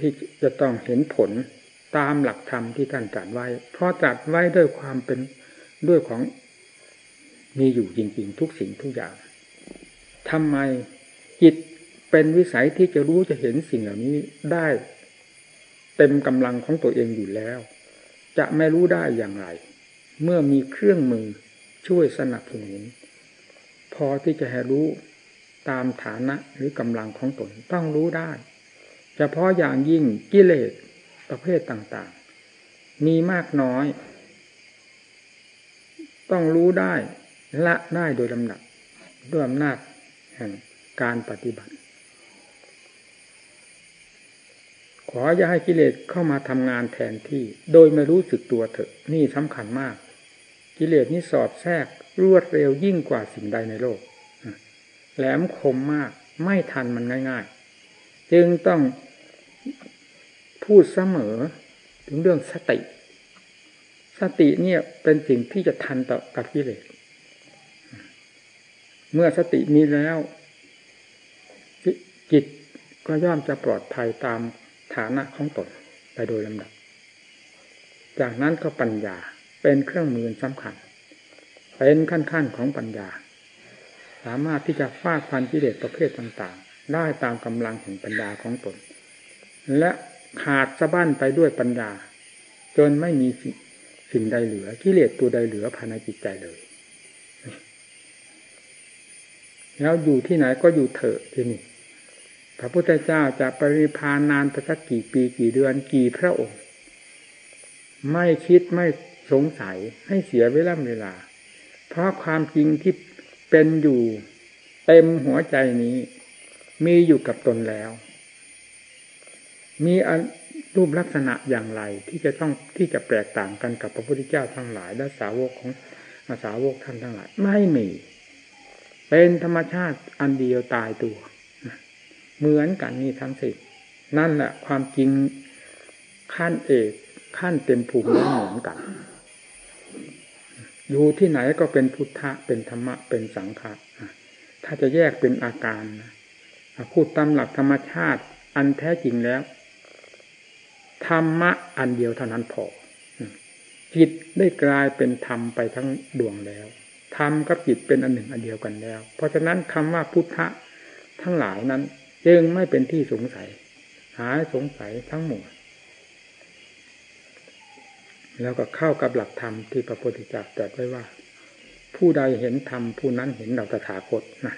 ที่จะต้องเห็นผลตามหลักธรรมที่ท่านตรัสไว้ เพราะตรัสไว้ด้วยความเป็นด้วยของ มีอยู่จริงๆ ทุกสิ่งทุกอย่างทำไมจิตเป็นวิสัยที่จะรู้จะเห็นสิ่งเหล่านี้ได้ เต็มกำลังของตัวเองอยู่แล้ว จะไม่รู้ได้อย่างไร เมื่อมีเครื่องมือช่วยสนับสนุนพอที่จะให้รู้ตามฐานะหรือกำลังของตนต้องรู้ได้ เฉพาะอย่างยิ่งกิเลสประเภทต่าง ๆ มีมากน้อย ต้องรู้ได้ ละได้โดยลำดับด้วยอำนาจแห่งการปฏิบัติ ขออย่าให้กิเลสเข้ามาทำงานแทนที่ โดยไม่รู้สึกตัวเถอะ นี่สำคัญมาก กิเลสนี้สอดแทรกรวดเร็วยิ่งกว่าสิ่งใดในโลก แหลมคมมาก ไม่ทันมันง่าย ๆ จึงต้องพูดเสมอถึงเรื่องสติ สติเนี่ยเป็นสิ่งที่จะทันต่อกับกิเลส เมื่อสติมีแล้ว จิตก็ย่อมจะปลอดภัยตามฐานะของตนไปโดยลำดับ จากนั้นก็ปัญญาเป็นเครื่องมือสำคัญ เป็นขั้นขั้นของปัญญา สามารถที่จะฟาดฟันกิเลสประเภทต่างๆ ได้ตามกำลังแห่งปัญญาของตน และขาดสะบั้นไปด้วยปัญญา จนไม่มีสิ่งใดเหลือกิเลสตัวใดเหลือภายในจิตใจเลย แล้วอยู่ที่ไหนก็อยู่เถอะที่นี่พระพุทธเจ้าจะปริพานนานไปสักกี่ปีกี่เดือนกี่พระองค์ ไม่คิดไม่สงสัยให้เสียเวลาเวลา เพราะความจริงที่เป็นอยู่เต็มหัวใจนี้ มีอยู่กับตนแล้ว มีรูปลักษณะอย่างไรที่จะต้องที่จะแตกต่างกันกับพระพุทธเจ้าทั้งหลาย และสาวกของสาวกท่านทั้งหลาย ไม่มี เป็นธรรมชาติอันเดียวตายตัว เหมือนกันนี่ทั้งสิ้นนั่นแหละความจริงขั้นเอกขั้นเต็มภูมิเหมือนกัน อยู่ที่ไหนก็เป็นพุทธะเป็นธรรมะเป็นสังขาถ้าจะแยกเป็นอาการพูดตามหลักธรรมชาติอันแท้จริงแล้ว ธรรมะอันเดียวเท่านั้นพอจิตได้กลายเป็นธรรมไปทั้งดวงแล้ว ธรรมกับจิตเป็นอันหนึ่งอันเดียวกันแล้ว เพราะฉะนั้นคำว่าพุทธะทั้งหลายนั้นจึงไม่เป็นที่สงสัย หายสงสัยทั้งหมดแล้วก็เข้ากับหลักธรรมที่พระพุทธเจ้าตรัสไว้ว่า ผู้ใดเห็นธรรมผู้นั้นเห็นเราตถาคตนะ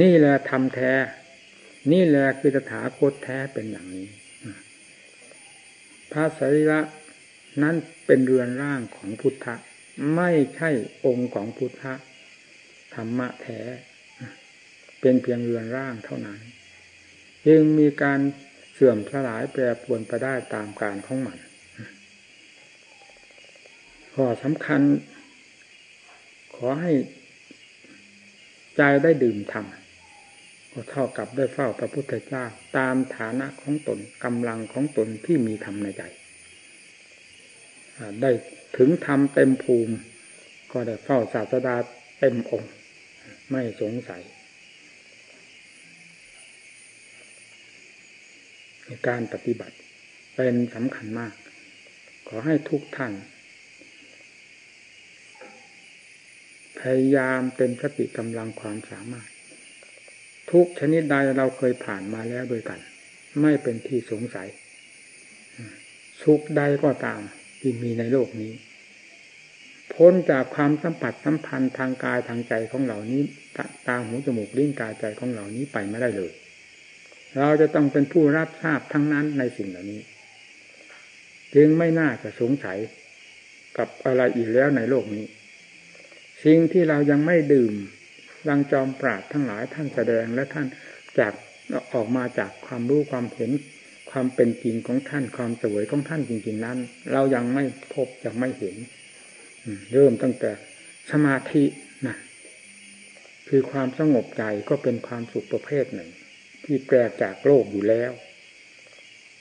นี่แหละธรรมแท้ นี่แหละคือตถาคตแท้เป็นอย่างนี้พระสรีระนั้นเป็นเรือนร่างของพุทธะ ไม่ใช่องค์ของพุทธะธรรมะแท้ เป็นเพียงเรือนร่างเท่านั้นจึงมีการเสื่อมสลายแปรปรวนไปได้ตามการของมันข้อสำคัญ ขอให้ใจได้ดื่มธรรมก็เท่ากับได้เฝ้าพระพุทธเจ้าตามฐานะของตนกำลังของตนที่มีธรรมในใจ ได้ ถึงธรรมเต็มภูมิ ก็ได้เฝ้าศาสดาเต็มองค์ ไม่สงสัย การปฏิบัติเป็นสำคัญมาก ขอให้ทุกท่าน พยายามเต็มสติกำลังความสามารถ ทุกชนิดใดเราเคยผ่านมาแล้วด้วยกัน ไม่เป็นที่สงสัยสุขใดก็ตาม ที่มีในโลกนี้ พ้นจากความสัมผัสสัมพันธ์ทางกายทางใจของเหล่านี้ตาหูจมูกลิ้นกายใจของเหล่านี้ไปไม่ได้เลย เราจะต้องเป็นผู้รับทราบทั้งนั้นในสิ่งเหล่านี้ จึงไม่น่าจะสงสัยกับอะไรอีกแล้วในโลกนี้ สิ่งที่เรายังไม่ดื่มดังจอมปราดทั้งหลายท่านแสดงและท่านจากออกมาจากความรู้ความเห็น ความเป็นจริงของท่านความสวยของท่านจริง ๆ นั้น เรายังไม่พบยังไม่เห็นเริ่มตั้งแต่สมาธินะคือความสงบใจก็เป็นความสุขประเภทหนึ่ง ที่แปลจากโลกอยู่แล้ว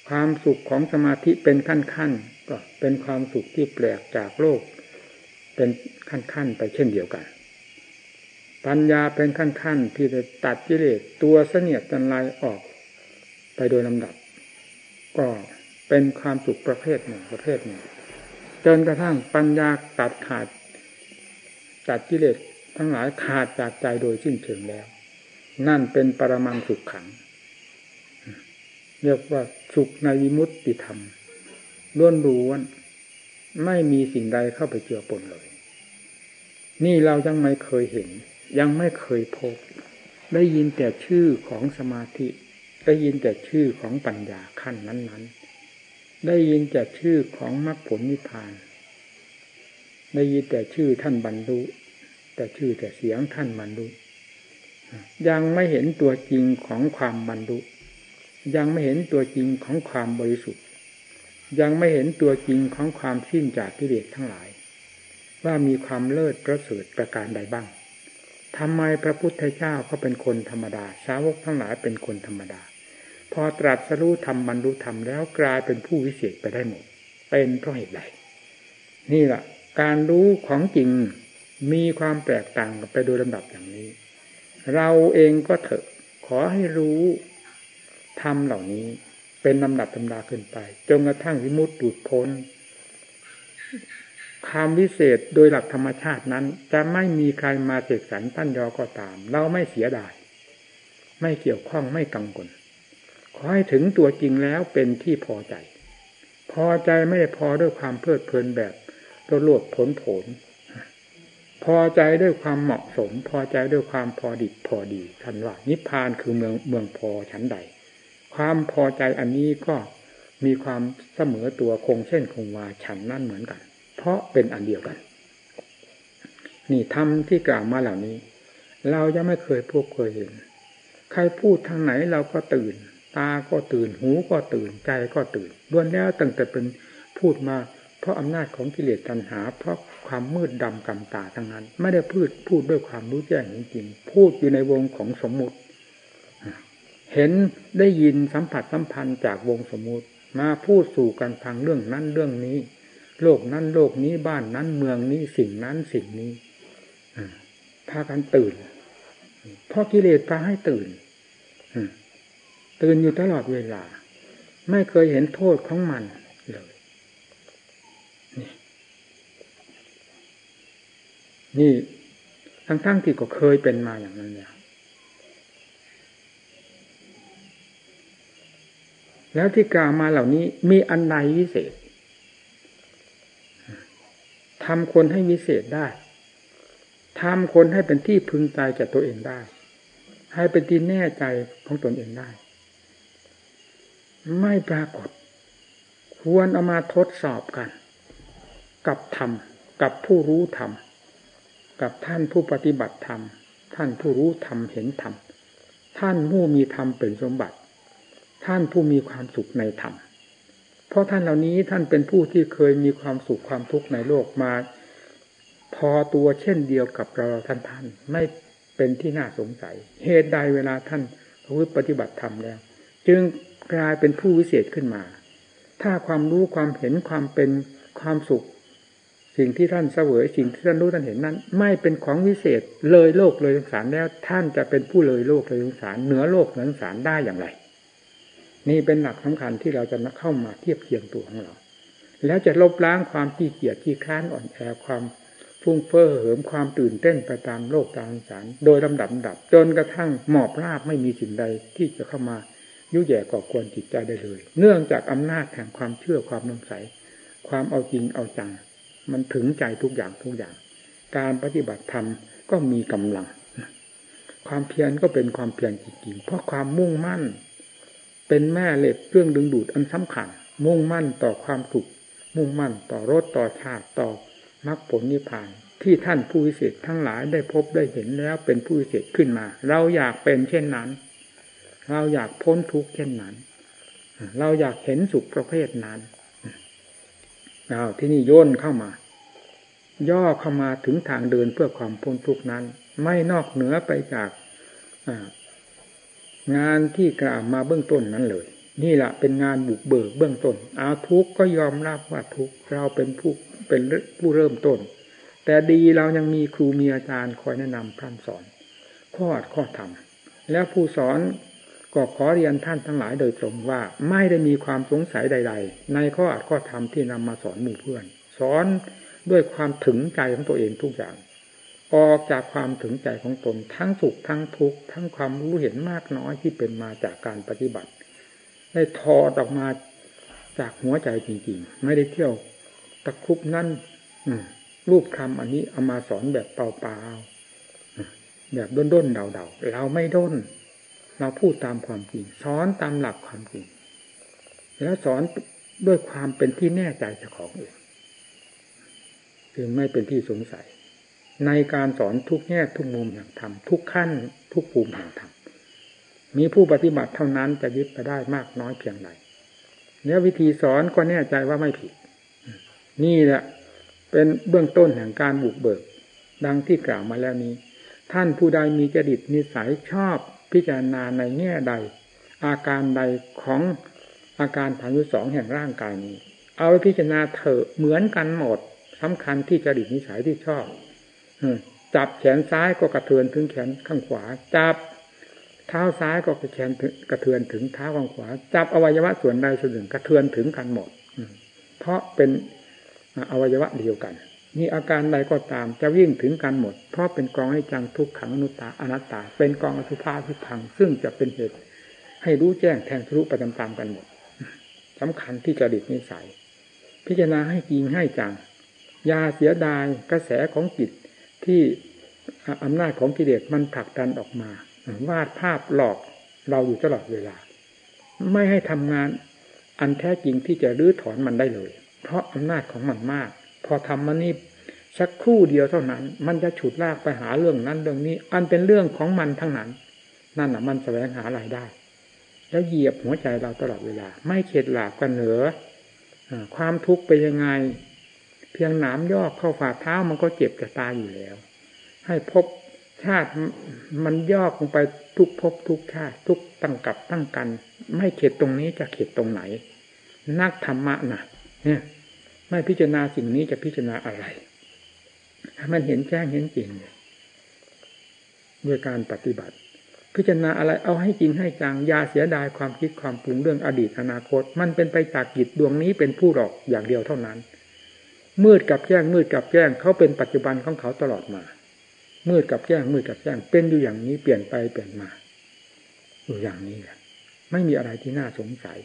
ความสุขของสมาธิเป็นขั้นขั้นก็เป็นความสุขที่แปลกจากโลก เป็นขั้นขั้นไปเช่นเดียวกันปัญญาเป็นขั้นขั้นที่จะตัดกิเลสตัวเสนียดจันไรออก ไปโดยลำดับ ก็เป็นความสุขประเภทหนึ่งประเภทหนึ่งจนกระทั่งปัญญาตัดขาดตัดกิเลสทั้งหลายขาดจากใจโดยสิ้นเชิงแล้ว นั่นเป็นปรมังสุขขัง เรียกว่าสุขในวิมุตติธรรมล้วนรู้วนไม่มีสิ่งใดเข้าไปเจือปนเลย นี่เรายังไม่เคยเห็น ยังไม่เคยพบ ได้ยินแต่ชื่อของสมาธิ ได้ยินแต่ชื่อของปัญญาขั้นนั้น ๆ ได้ยินแต่ชื่อของมรรคผลนิพพาน ได้ยินแต่ชื่อท่านบรรลุแต่ชื่อแต่เสียงท่านบรรลุยังไม่เห็นตัวจริงของความบรรลุยังไม่เห็นตัวจริงของความบริสุทธิ์ ยังไม่เห็นตัวจริงของความสิ้นจากกิเลสทั้งหลาย ว่ามีความเลิศประเสริฐประการใดบ้างทำไมพระพุทธเจ้าเขาเป็นคนธรรมดา สาวกทั้งหลายเป็นคนธรรมดา พอตรัสรู้ธรรมบรรลุธรรมแล้วกลายเป็นผู้วิเศษไปได้หมด เป็นเพราะเหตุใดนี่แหละการรู้ของจริงมีความแตกต่างกันไปโดยลำดับอย่างนี้ เราเองก็เถอะขอให้รู้ทำเหล่านี้เป็นลำดับตำดาขึ้นไปจนกระทั่งวิมุตติพ้นความวิเศษโดยหลักธรรมชาตินั้น จะไม่มีใครมาเสกสรรตั้นยอก็ตาม เราไม่เสียดาย ไม่เกี่ยวข้องไม่กังวล อให้ถึงตัวจริงแล้วเป็นที่พอใจ พอใจไม่ได้พอด้วยความเพลิดเพลินแบบโลดผลผล พอใจด้วยความเหมาะสม พอใจด้วยความพอดิบพอดีท่านว่านิพพานคือเมืองเมืองพอชั้นใด ความพอใจอันนี้ก็มีความเสมอตัวคงเช่นคงวาฉันนั่นเหมือนกัน เพราะเป็นอันเดียวกัน นี่ทำที่กล่าวมาเหล่านี้ เรายังไม่เคยพวกเคยเห็น ใครพูดทางไหนเราก็ตื่น ตาก็ตื่นหูก็ตื่นใจก็ตื่นล้วนแล้วตั้งแต่เป็นพูดมา เพราะอำนาจของกิเลสตัณหา เพราะความมืดดำกำตาทั้งนั้น ไม่ได้พูดพูดด้วยความรู้แจ้งจริงๆพูดอยู่ในวงของสมมุติ เห็นได้ยินสัมผัสสัมพันธ์จากวงสมมุติ มาพูดสู่กันทางเรื่องนั้นเรื่องนี้ โลกนั้นโลกนี้บ้านนั้นเมืองนี้สิ่งนั้นสิ่งนี้พากันตื่นเพราะกิเลสพาให้ตื่น ตื่นอยู่ตลอดเวลา ไม่เคยเห็นโทษของมันเลยนี่ทั้งๆทที่ก็เคยเป็นมาอย่างนั้นเนี่ยแล้วที่กล่าวมาเหล่านี้มีอันใดวิเศษทำคนให้วิเศษได้ทำคนให้เป็นที่พึงใจแก่ตัวเองได้ ให้เป็นที่แน่ใจของตนเองได้ ไม่ปรากฏ ควรเอามาทดสอบกัน กับธรรม กับผู้รู้ธรรม กับท่านผู้ปฏิบัติธรรม ท่านผู้รู้ธรรมเห็นธรรม ท่านผู้มีธรรมเป็นสมบัติ ท่านผู้มีความสุขในธรรม เพราะท่านเหล่านี้ท่านเป็นผู้ที่เคยมีความสุขความทุกข์ในโลกมา พอตัวเช่นเดียวกับเราท่านท่านไม่เป็นที่น่าสงสัย เหตุใดเวลาท่านวิปฏิบัติธรรมแล้ว จึง กลายเป็นผู้วิเศษขึ้นมา ถ้าความรู้ความเห็นความเป็นความสุข สิ่งที่ท่านเสวยสิ่งที่ท่านรู้ท่านเห็นนั้น ไม่เป็นของวิเศษเลยโลกเลยสงสารแล้วท่านจะเป็นผู้เลยโลกเลยสงสารเหนือโลกเหนือสงสารได้อย่างไร นี่เป็นหลักสำคัญที่เราจะเข้ามาเทียบเทียงตัวของเรา แล้วจะลบล้างความขี้เกียจขี้ค้านอ่อนแอความฟุ้งเฟ้อเหิมความตื่นเต้นไปตามโลกตามสาร โดยลำดับดับจนกระทั่งหมอบราบไม่มีสิ่งใดที่จะเข้ามา ยุ่ยแย่ก่อกวนจิตใจได้เลย เนื่องจากอำนาจแห่งความเชื่อความนงใส ความเอาจริงเอาจัง มันถึงใจทุกอย่างทุกอย่าง การปฏิบัติธรรมก็มีกำลัง ความเพียรก็เป็นความเพียรจริงๆเพราะความมุ่งมั่น เป็นแม่เหล็กเครื่องดึงดูดอันสำคัญ มุ่งมั่นต่อความสุขมุ่งมั่นต่อรสต่อชาติต่อมรรคผลนิพพานที่ท่านผู้วิเศษทั้งหลายได้พบได้เห็นแล้วเป็นผู้วิเศษขึ้นมา เราอยากเป็นเช่นนั้น เราอยากพ้นทุกข์เช่นนั้น เราอยากเห็นสุขประเภทนั้นเอาที่นี่ย่นเข้ามา ย่อเข้ามาถึงทางเดินเพื่อความพ้นทุกข์นั้น ไม่นอกเหนือไปจากงานที่กล่าวมาเบื้องต้นนั้นเลย นี่แหละเป็นงานบุกเบิกเบื้องต้นเอาทุกข์ก็ยอมรับว่าทุกข์เราเป็นผู้เป็นผู้เริ่มต้น แต่ดีเรายังมีครูมีอาจารย์คอยแนะนำพร่ำสอน ข้ออดข้อธรรมแล้วผู้สอน ก็ขอเรียนท่านทั้งหลายโดยตรงว่าไม่ได้มีความสงสัยใด ๆ ในข้ออัดข้อธรรมที่นำมาสอนหมู่เพื่อน สอนด้วยความถึงใจของตัวเองทุกอย่าง ออกจากความถึงใจของตนทั้งสุขทั้งทุกข์ทั้งความรู้เห็นมากน้อยที่เป็นมาจากการปฏิบัติ ได้ทอดออกมาจากหัวใจจริงๆ ไม่ได้เที่ยวตะคุบนั่นรูปคำอันนี้เอามาสอนแบบเปล่าๆแบบด้นด้นเดาเดาเราไม่ด้น เราพูดตามความจริงสอนตามหลักความจริง แล้วสอนด้วยความเป็นที่แน่ใจเจ้าของเองจึงไม่เป็นที่สงสัย ในการสอนทุกแง่ทุกมุมแห่งธรรมทุกขั้น ทุกภูมิแห่งธรรมมีผู้ปฏิบัติเท่านั้นจะยึดไปได้มากน้อยเพียงไรแล้ววิธีสอนก็แน่ใจว่าไม่ผิด นี่แหละเป็นเบื้องต้นแห่งการบุกเบิก ดังที่กล่าวมาแล้วนี้ ท่านผู้ใดมีจริตนิสัยชอบ พิจารณาในแง่ใด อาการใดของอาการฐานยุสองแห่งร่างกายนี้ เอาไปพิจารณาเถอะเหมือนกันหมดสำคัญที่จริตนิสัยที่ชอบจับแขนซ้ายก็กระเทือนถึงแขนข้างขวา จับเท้าซ้ายก็กระแขนกระเทือนถึงเท้าข้างขวา จับอวัยวะส่วนใดส่วนหนึ่งกระเทือนถึงกันหมดเพราะเป็นอวัยวะเดียวกัน มีอาการใดก็ตามจะวิ่งถึงกันหมด เพราะเป็นกองให้จังทุกขังอนุตตาอนัตตา เป็นกองอสุภาทุพัง ซึ่งจะเป็นเหตุ ให้รู้แจ้งแทงทะลุไปตามๆกันหมดสำคัญที่จะดิดนิสัย พิจารณาให้จริงให้จังยาเสียดายกระแสของจิตที่อำนาจของกิเลสมันผลักดันออกมา วาดภาพหลอกเราอยู่ตลอดเวลา ไม่ให้ทำงานอันแท้จริงที่จะรื้อถอนมันได้เลย เพราะอำนาจของมันมาก พอทำมันนี่สักครู่เดียวเท่านั้น มันจะฉุดลากไปหาเรื่องนั้นเรื่องนี้ อันเป็นเรื่องของมันทั้งนั้น นั่นแหะมันแสวงหารายได้ แล้วเหยียบหัวใจเราตลอดเวลา ไม่เข็ดหลาบกันเหนือความทุกข์ไปยังไง เพียงหนามยอกเข้าฝ่าเท้ามันก็เจ็บจะตายอยู่แล้ว ให้พบชาติมันยอกลงไปทุกภพทุกชาติทุกตั้งกับตั้งกัน ไม่เข็ดตรงนี้จะเข็ดตรงไหน นักธรรมะนะเนี่ย ไม่พิจารณาสิ่งนี้จะพิจารณาอะไรถ้มันเห็นแจ้งเห็นจริงด้วยการปฏิบัติ พิจารณาอะไรเอาให้จริงให้จังยาเสียดายความคิดความปรุงเรื่องอดีตอนาคต มันเป็นไปจากจิตดวงนี้เป็นผู้หลอกอย่างเดียวเท่านั้น มืดกับแจ้งมืดกับแจ้งเขาเป็นปัจจุบันของเขาตลอดมา มืดกับแจ้งมืดกับแจ้งเป็นอยู่อย่างนี้เปลี่ยนไปเปลี่ยนมาอยู่อย่างนี้แหละไม่มีอะไรที่น่าสงสัย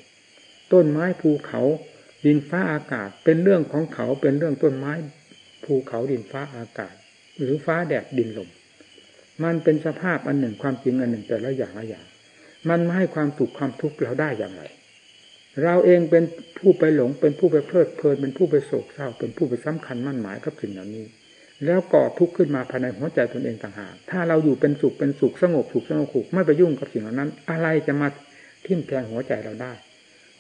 ต้นไม้ภูเขา ดินฟ้าอากาศเป็นเรื่องของเขาเป็นเรื่องต้นไม้ภูเขาดินฟ้าอากาศ หรือฟ้าแดดดินลมมันเป็นสภาพอันหนึ่งความจริงอันหนึ่งแต่ละอย่างละอย่าง มันไม่ให้ความสุขความทุกข์เราได้อย่างไร เราเองเป็นผู้ไปหลงเป็นผู้ไปเพลิดเพลินเป็นผู้ไปโศกเศร้า เป็นผู้ไปสำคัญมั่นหมายกับสิ่งเหล่านี้ แล้วก่อทุกข์ขึ้นมาภายในหัวใจตนเองต่างหากถ้าเราอยู่เป็นสุขเป็นสุขสงบสุขสงบสุขไม่ไปยุ่งกับสิ่งเหล่านั้น อะไรจะมาทิ่มแทงหัวใจเราได้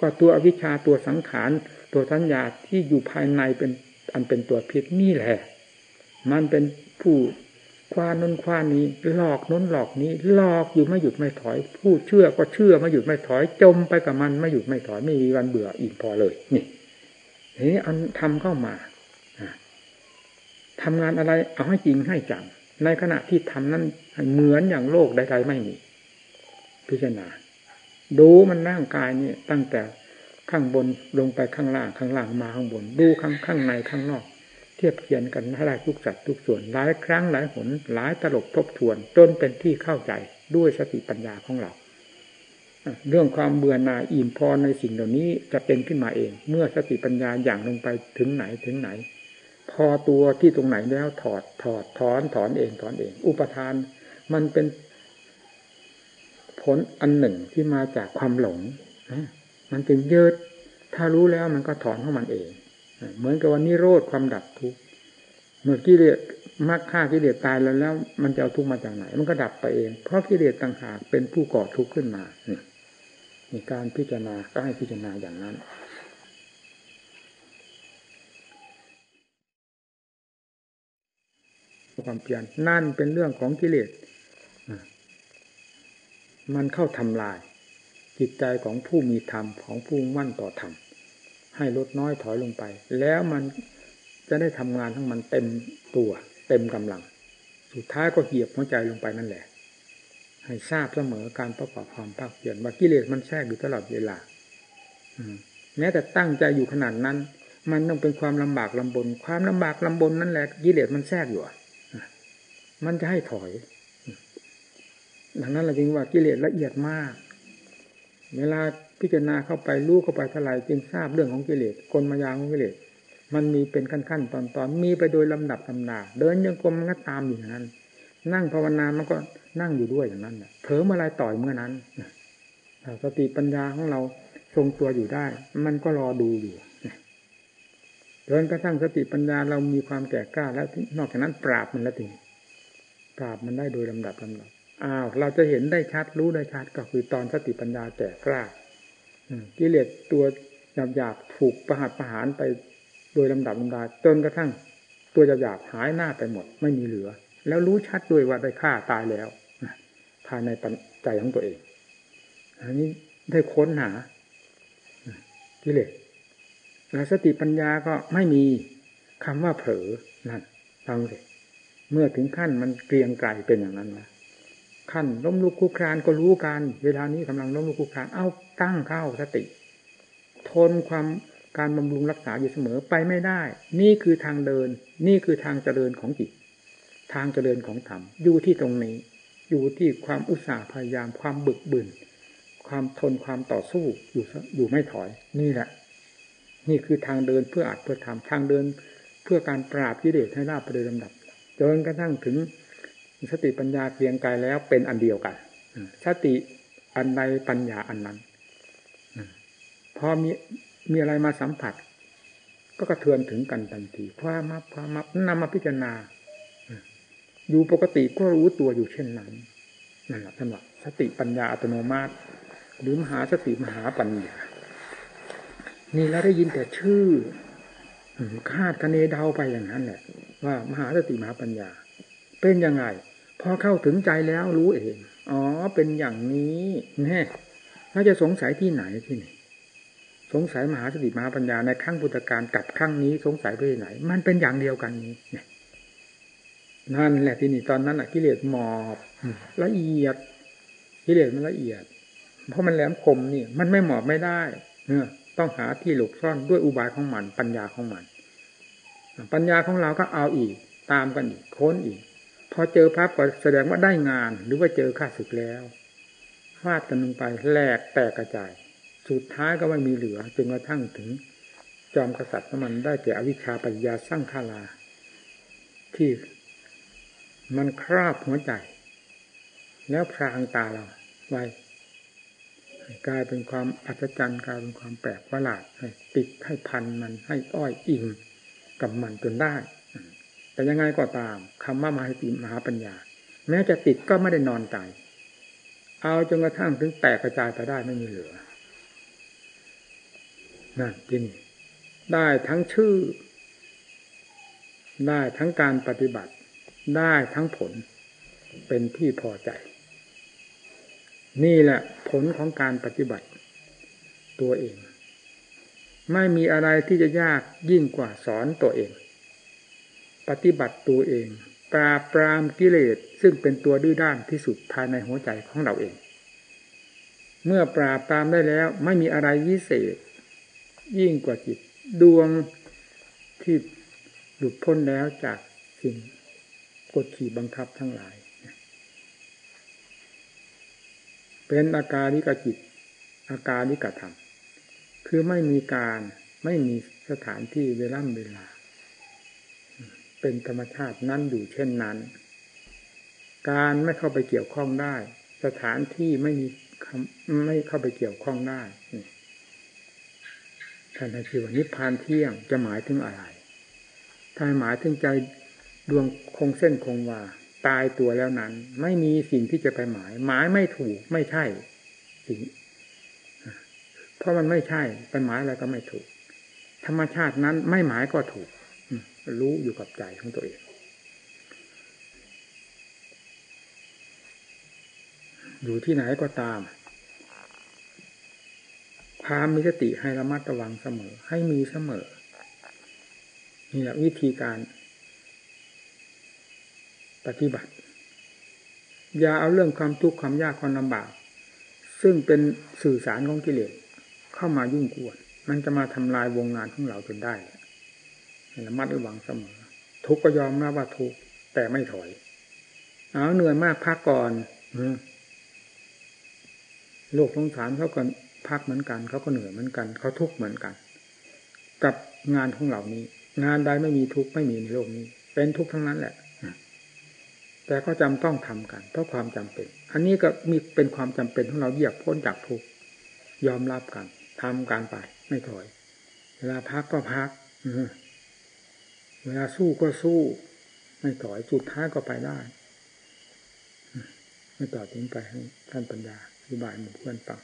ก็ตัวอวิชชาตัวสังขารตัวสัญญาที่อยู่ภายในเป็นอันเป็นตัวพิษนี่แหละ มันเป็นผู้ควานนนควานนี้ หลอกน้นหลอกนี้ หลอกอยู่ไม่หยุดไม่ถอยพูดเชื่อก็เชื่อไม่หยุดไม่ถอย จมไปกับมันไม่หยุดไม่ถอยไม่มีวันเบื่ออีกพอเลย นี่นี่อันทำเข้ามาทำงานอะไรเอาให้จริงให้จังในขณะที่ทำนั้นเหมือนอย่างโลกใดๆไม่มี พิจารณา ดูมันร่างกายนี่ตั้งแต่ข้างบนลงไปข้างล่างข้างล่างมาข้างบน ดูข้างข้างในข้างนอก เทียบเทียนกันห้ได้ทุกสัดทุกส่วนหลายครั้งหลายหนหลายตลบทบทวน จนเป็นที่เข้าใจด้วยสติปัญญาของเราเรื่องความเบื่อหน่ายอิ่มพอในสิ่งเหล่านี้จะเป็นขึ้นมาเอง เมื่อสติปัญญาอย่างลงไปถึงไหนถึงไหน พอตัวที่ตรงไหนแล้วถอดถอดถอนถอนเองถอนเอง อุปทาน มันเป็น ผลอันหนึ่งที่มาจากความหลงมันจึงเยดถ้ารู้แล้วมันก็ถอนของมันเอง เหมือนกับวันนี้โรดความดับทุกข์เมื่อกิเลสมากฆ่ากิเลสตายแล้วแล้ว มันจะเอาทุกข์มาจากไหน มันก็ดับไปเอง เพราะกิเลสต่างหากเป็นผู้ก่อทุกข์ขึ้นมานี่มีการพิจารณาก็ให้พิจารณาอย่างนั้นความเพียรนั่นเป็นเรื่องของกิเลส มันเข้าทำลาย จิตใจของผู้มีธรรมของผู้มั่นต่อธรรมให้ลดน้อยถอยลงไป แล้วมันจะได้ทำงานทั้งมันเต็มตัวเต็มกำลัง สุดท้ายก็เหยียบหัวใจลงไปนั่นแหละ ให้ทราบเสมอการประกอบความภาคเพียรว่ากิเลสมันแทรกอยู่ตลอดเวลาแม้แต่ตั้งใจอยู่ขนาดนั้น มันต้องเป็นความลำบากลำบน ความลำบากลำบนนั่นแหละกิเลสมันแทรกอยู่มันจะให้ถอย ดังนั้นเราจึงว่ากิเลสละเอียดมาก เวลาพิจารณาเข้าไปรู้เข้าไปเท่าไรจึงทราบเรื่องของกิเลสกลมายาของกิเลสมันมีเป็นขั้นๆตอนๆมีไปโดยลำดับลำนาเดินยังกลมมันก็ตามอยู่อย่างนั้น นั่งภาวนามันก็นั่งอยู่ด้วยอย่างนั้นเผลอเมื่อไรต่อยเมื่อนั้นสติปัญญาของเราทรงตัวอยู่ได้ มันก็รอดูอยู่เดินกระทั่งสติปัญญาเรามีความแก่กล้าแล้วนอกจากนั้นปราบมันแล้วถึงปราบมันได้โดยลำดับลำดับ อ้าวเราจะเห็นได้ชัดรู้ได้ชัดก็คือตอนสติปัญญาแก่กล้ากิเลสตัวหยาบหยาบถูกประหัตประหารไปโดยลำดับลำดาจนกระทั่ง ตัวหยาบหยาบหายหน้าไปหมด ไม่มีเหลือ แล้วรู้ชัดด้วยว่าได้ฆ่าตายแล้วภายในปัจใจของตัวเอง อันนี้ได้ค้นหากิเลสแล้วสติปัญญาก็ไม่มีคำว่าเผลอนั่นฟังสิเมื่อถึงขั้นมันเกรียงไกลเป็นอย่างนั้นนะ ขั้นล้มลุกคุกครานก็รู้กัน เวลานี้กำลังล้มลุกคุกครานเอาตั้งเข้าสติ ทนความการบำรุงรักษาอยู่เสมอไปไม่ได้ นี่คือทางเดิน นี่คือทางเจริญของจิต ทางเจริญของธรรม อยู่ที่ตรงนี้ อยู่ที่ความอุตสาห์พยายาม ความบึกบึน ความทน ความต่อสู้ อยู่ อยู่ไม่ถอย นี่แหละ นี่คือทางเดินเพื่ออัดเพื่อทำทางเดินเพื่อการปราบกิเลสให้ราบไปโดยลำดับ จนกระทั่งถึง สติปัญญาเพียงกายแล้วเป็นอันเดียวกันสติอันใดปัญญาอันนั้นพอมีมีอะไรมาสัมผัส ก็กระเทือนถึงกันทันทีความมับความมับนำมาพิจารณาอยู่ปกติก็รู้ตัวอยู่เช่นนั้นนั่นแหละท่านว่าสติปัญญาอัตโนมัติ หรือมหาสติมหาปัญญานี่เราได้ยินแต่ชื่อคาดคะเนเดาไปอย่างนั้นแหละ ว่ามหาสติมหาปัญญา เป็นยังไงพอเข้าถึงใจแล้วรู้เอง อ๋อ เป็นอย่างนี้แน่เราจะสงสัยที่ไหนที่นี่สงสัยมหาสติมหาปัญญาในขั้งพุทธการกับขั้งนี้สงสัยไปไหน มันเป็นอย่างเดียวกันนี้นั่นแหละที่นี่ตอนนั้นอะกิเลสหมอบละเอียดกิเลสมันละเอียด เพราะมันแหลมคมนี่ มันไม่หมอบไม่ได้เนอต้องหาที่หลบซ่อนด้วยอุบายของมัน ปัญญาของมัน ปัญญาของเราก็เอาอีก ตามกันอีกค้นอีก พอเจอภาพก็แสดงว่าได้งาน หรือว่าเจอข้าศึกแล้วฟาดกันลงไปแหลกแตกกระจาย สุดท้ายก็ไม่มีเหลือจนกระทั่งถึง จอมกษัตริย์มันได้แก่อวิชชาปัญญาสร้างคาลา ที่มันคราบหัวใจ แล้วพรางตาเราไว้กลายเป็นความอัศจรรย์กลายเป็นความแปลกประหลาดให้ติดให้พันมันให้อ้อยอิงกับมันจนได้ แต่ยังไงก็ตามคำว่ามหาสติมหาปัญญา แม้จะติดก็ไม่ได้นอนใจเอาจนกระทั่งถึงแตกกระจายไปได้ไม่มีเหลือนั่นจริงได้ทั้งชื่อ ได้ทั้งการปฏิบัติ ได้ทั้งผลเป็นที่พอใจ นี่แหละผลของการปฏิบัติ ตัวเอง ไม่มีอะไรที่จะยากยิ่งกว่าสอนตัวเอง ปฏิบัติตัวเอง ปราบปรามกิเลสซึ่งเป็นตัวดื้อด้านที่สุดภายในหัวใจของเราเอง เมื่อปราบปรามได้แล้วไม่มีอะไรวิเศษ ยิ่งกว่าจิตดวงที่หลุดพ้นแล้วจากสิ่งกดขี่บังคับทั้งหลาย เป็นอาการนิกจิต อาการนิกธรรม คือไม่มีการไม่มีสถานที่เวลาเวลา เป็นธรรมชาตินั่นอยู่เช่นนั้น การไม่เข้าไปเกี่ยวข้องได้ สถานที่ไม่มีไม่เข้าไปเกี่ยวข้องได้ท่านที่ว่านิพพานเที่ยงจะหมายถึงอะไร ถ้าหมายถึงใจดวงคงเส้นคงวาตายตัวแล้วนั้น ไม่มีสิ่งที่จะไปหมาย หมายไม่ถูกไม่ใช่สิ่งเพราะมันไม่ใช่ไปหมายอะไรก็ไม่ถูก ธรรมชาตินั้นไม่หมายก็ถูก รู้อยู่กับใจของตัวเอง อยู่ที่ไหนก็ตามความมีสติให้ระมัดระวังเสมอ ให้มีเสมอนี่แหละวิธีการ ปฏิบัติ อย่าเอาเรื่องความทุกข์ความยากความลำบาก ซึ่งเป็นสื่อสารของกิเลสเข้ามายุ่งกวน มันจะมาทำลายวงงานของเราจนได้ ระมัดระวังเสมอ ทุกก็ยอมรับว่าทุกแต่ไม่ถอย เอาเหนื่อยมากพักก่อนโลกสงสารเขาก็พักเหมือนกันเขาก็เหนื่อยเหมือนกันเขาทุกข์เหมือนกัน กับงานของเหล่านี้ งานใดไม่มีทุกข์ไม่มีในโลกนี้ เป็นทุกข์ทั้งนั้นแหละแต่ก็จำต้องทำกัน เพราะความจำเป็น อันนี้ก็มีเป็นความจำเป็นของเราเหยียบพ้นจากทุกข์ยอมรับกันทำการไปไม่ถอย เวลาพักก็พัก เวลาสู้ก็สู้ ไม่ต่อยจุดท้ายก็ไปได้ไม่ต่อทิ้งไปให้ท่านปัญญาอธิบายหมู่เพื่อนฟัง